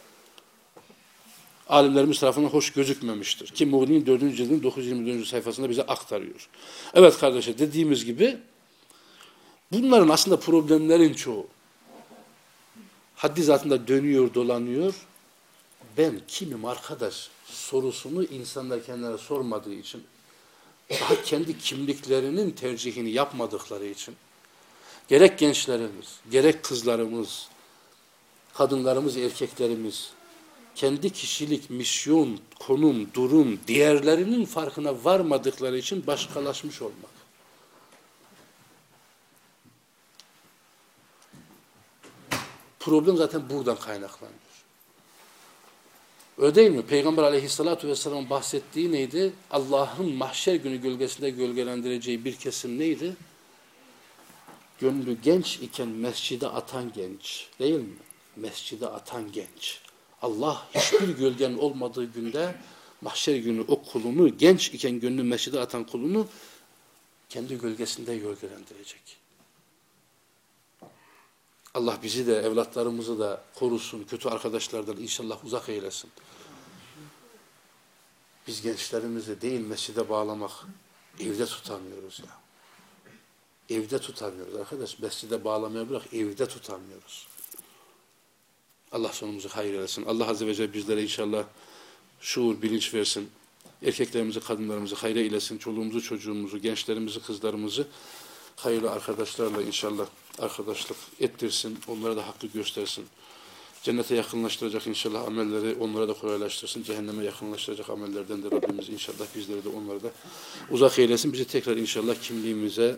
alimlerimiz tarafından hoş gözükmemiştir. Ki Muğni'nin 4. cildinin 924. sayfasında bize aktarıyor. Evet kardeşler dediğimiz gibi bunların aslında problemlerin çoğu haddi zatında dönüyor dolanıyor. Ben kimim arkadaş? sorusunu insanlar kendilerine sormadığı için, daha kendi kimliklerinin tercihini yapmadıkları için, gerek gençlerimiz, gerek kızlarımız, kadınlarımız, erkeklerimiz, kendi kişilik, misyon, konum, durum, diğerlerinin farkına varmadıkları için başkalaşmış olmak. Problem zaten buradan kaynaklanıyor. Öyle değil mi? Peygamber aleyhissalatu vesselam bahsettiği neydi? Allah'ın mahşer günü gölgesinde gölgelendireceği bir kesim neydi? gönlü genç iken mescide atan genç değil mi? Mescide atan genç. Allah hiçbir gölgen olmadığı günde mahşer günü o kulunu genç iken gönlü mescide atan kulunu kendi gölgesinde gölgelendirecek. Allah bizi de evlatlarımızı da korusun, kötü arkadaşlardan inşallah uzak eylesin. Biz gençlerimizi değil mescide bağlamak, evde tutamıyoruz ya. Evde tutamıyoruz arkadaş. Mescide bağlamaya bırak, evde tutamıyoruz. Allah sonumuzu hayır eylesin. Allah Azze ve Celle bizlere inşallah şuur, bilinç versin. Erkeklerimizi, kadınlarımızı hayra eylesin. Çoluğumuzu, çocuğumuzu, gençlerimizi, kızlarımızı hayırlı arkadaşlarla inşallah arkadaşlık ettirsin. Onlara da hakkı göstersin. Cennete yakınlaştıracak inşallah amelleri onlara da kolaylaştırsın. Cehenneme yakınlaştıracak amellerden de Rabbimiz inşallah bizleri de onları da uzak eylesin. Bizi tekrar inşallah kimliğimize,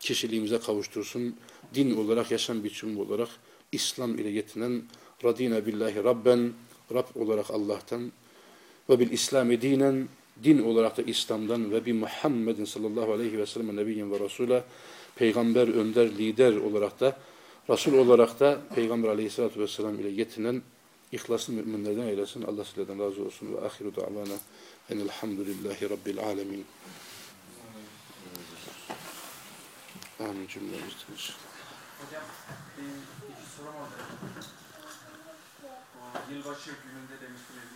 kişiliğimize kavuştursun. Din olarak, yaşam biçimi olarak İslam ile yetinen Radina billahi Rabben, Rab olarak Allah'tan ve bil İslami dinen, din olarak da İslam'dan ve bir Muhammedin sallallahu aleyhi ve sellem nebiyyin ve Resul'a peygamber, önder, lider olarak da Resul olarak da Peygamber aleyhissalatü vesselam ile yetinen ihlaslı müminlerden eylesin. Allah sizlerden razı olsun. Ve ahiru da'vana enelhamdülillahi rabbil alemin. Amin cümlemizden. Hocam bir iki sorum oldu. O yılbaşı gününde demiştiniz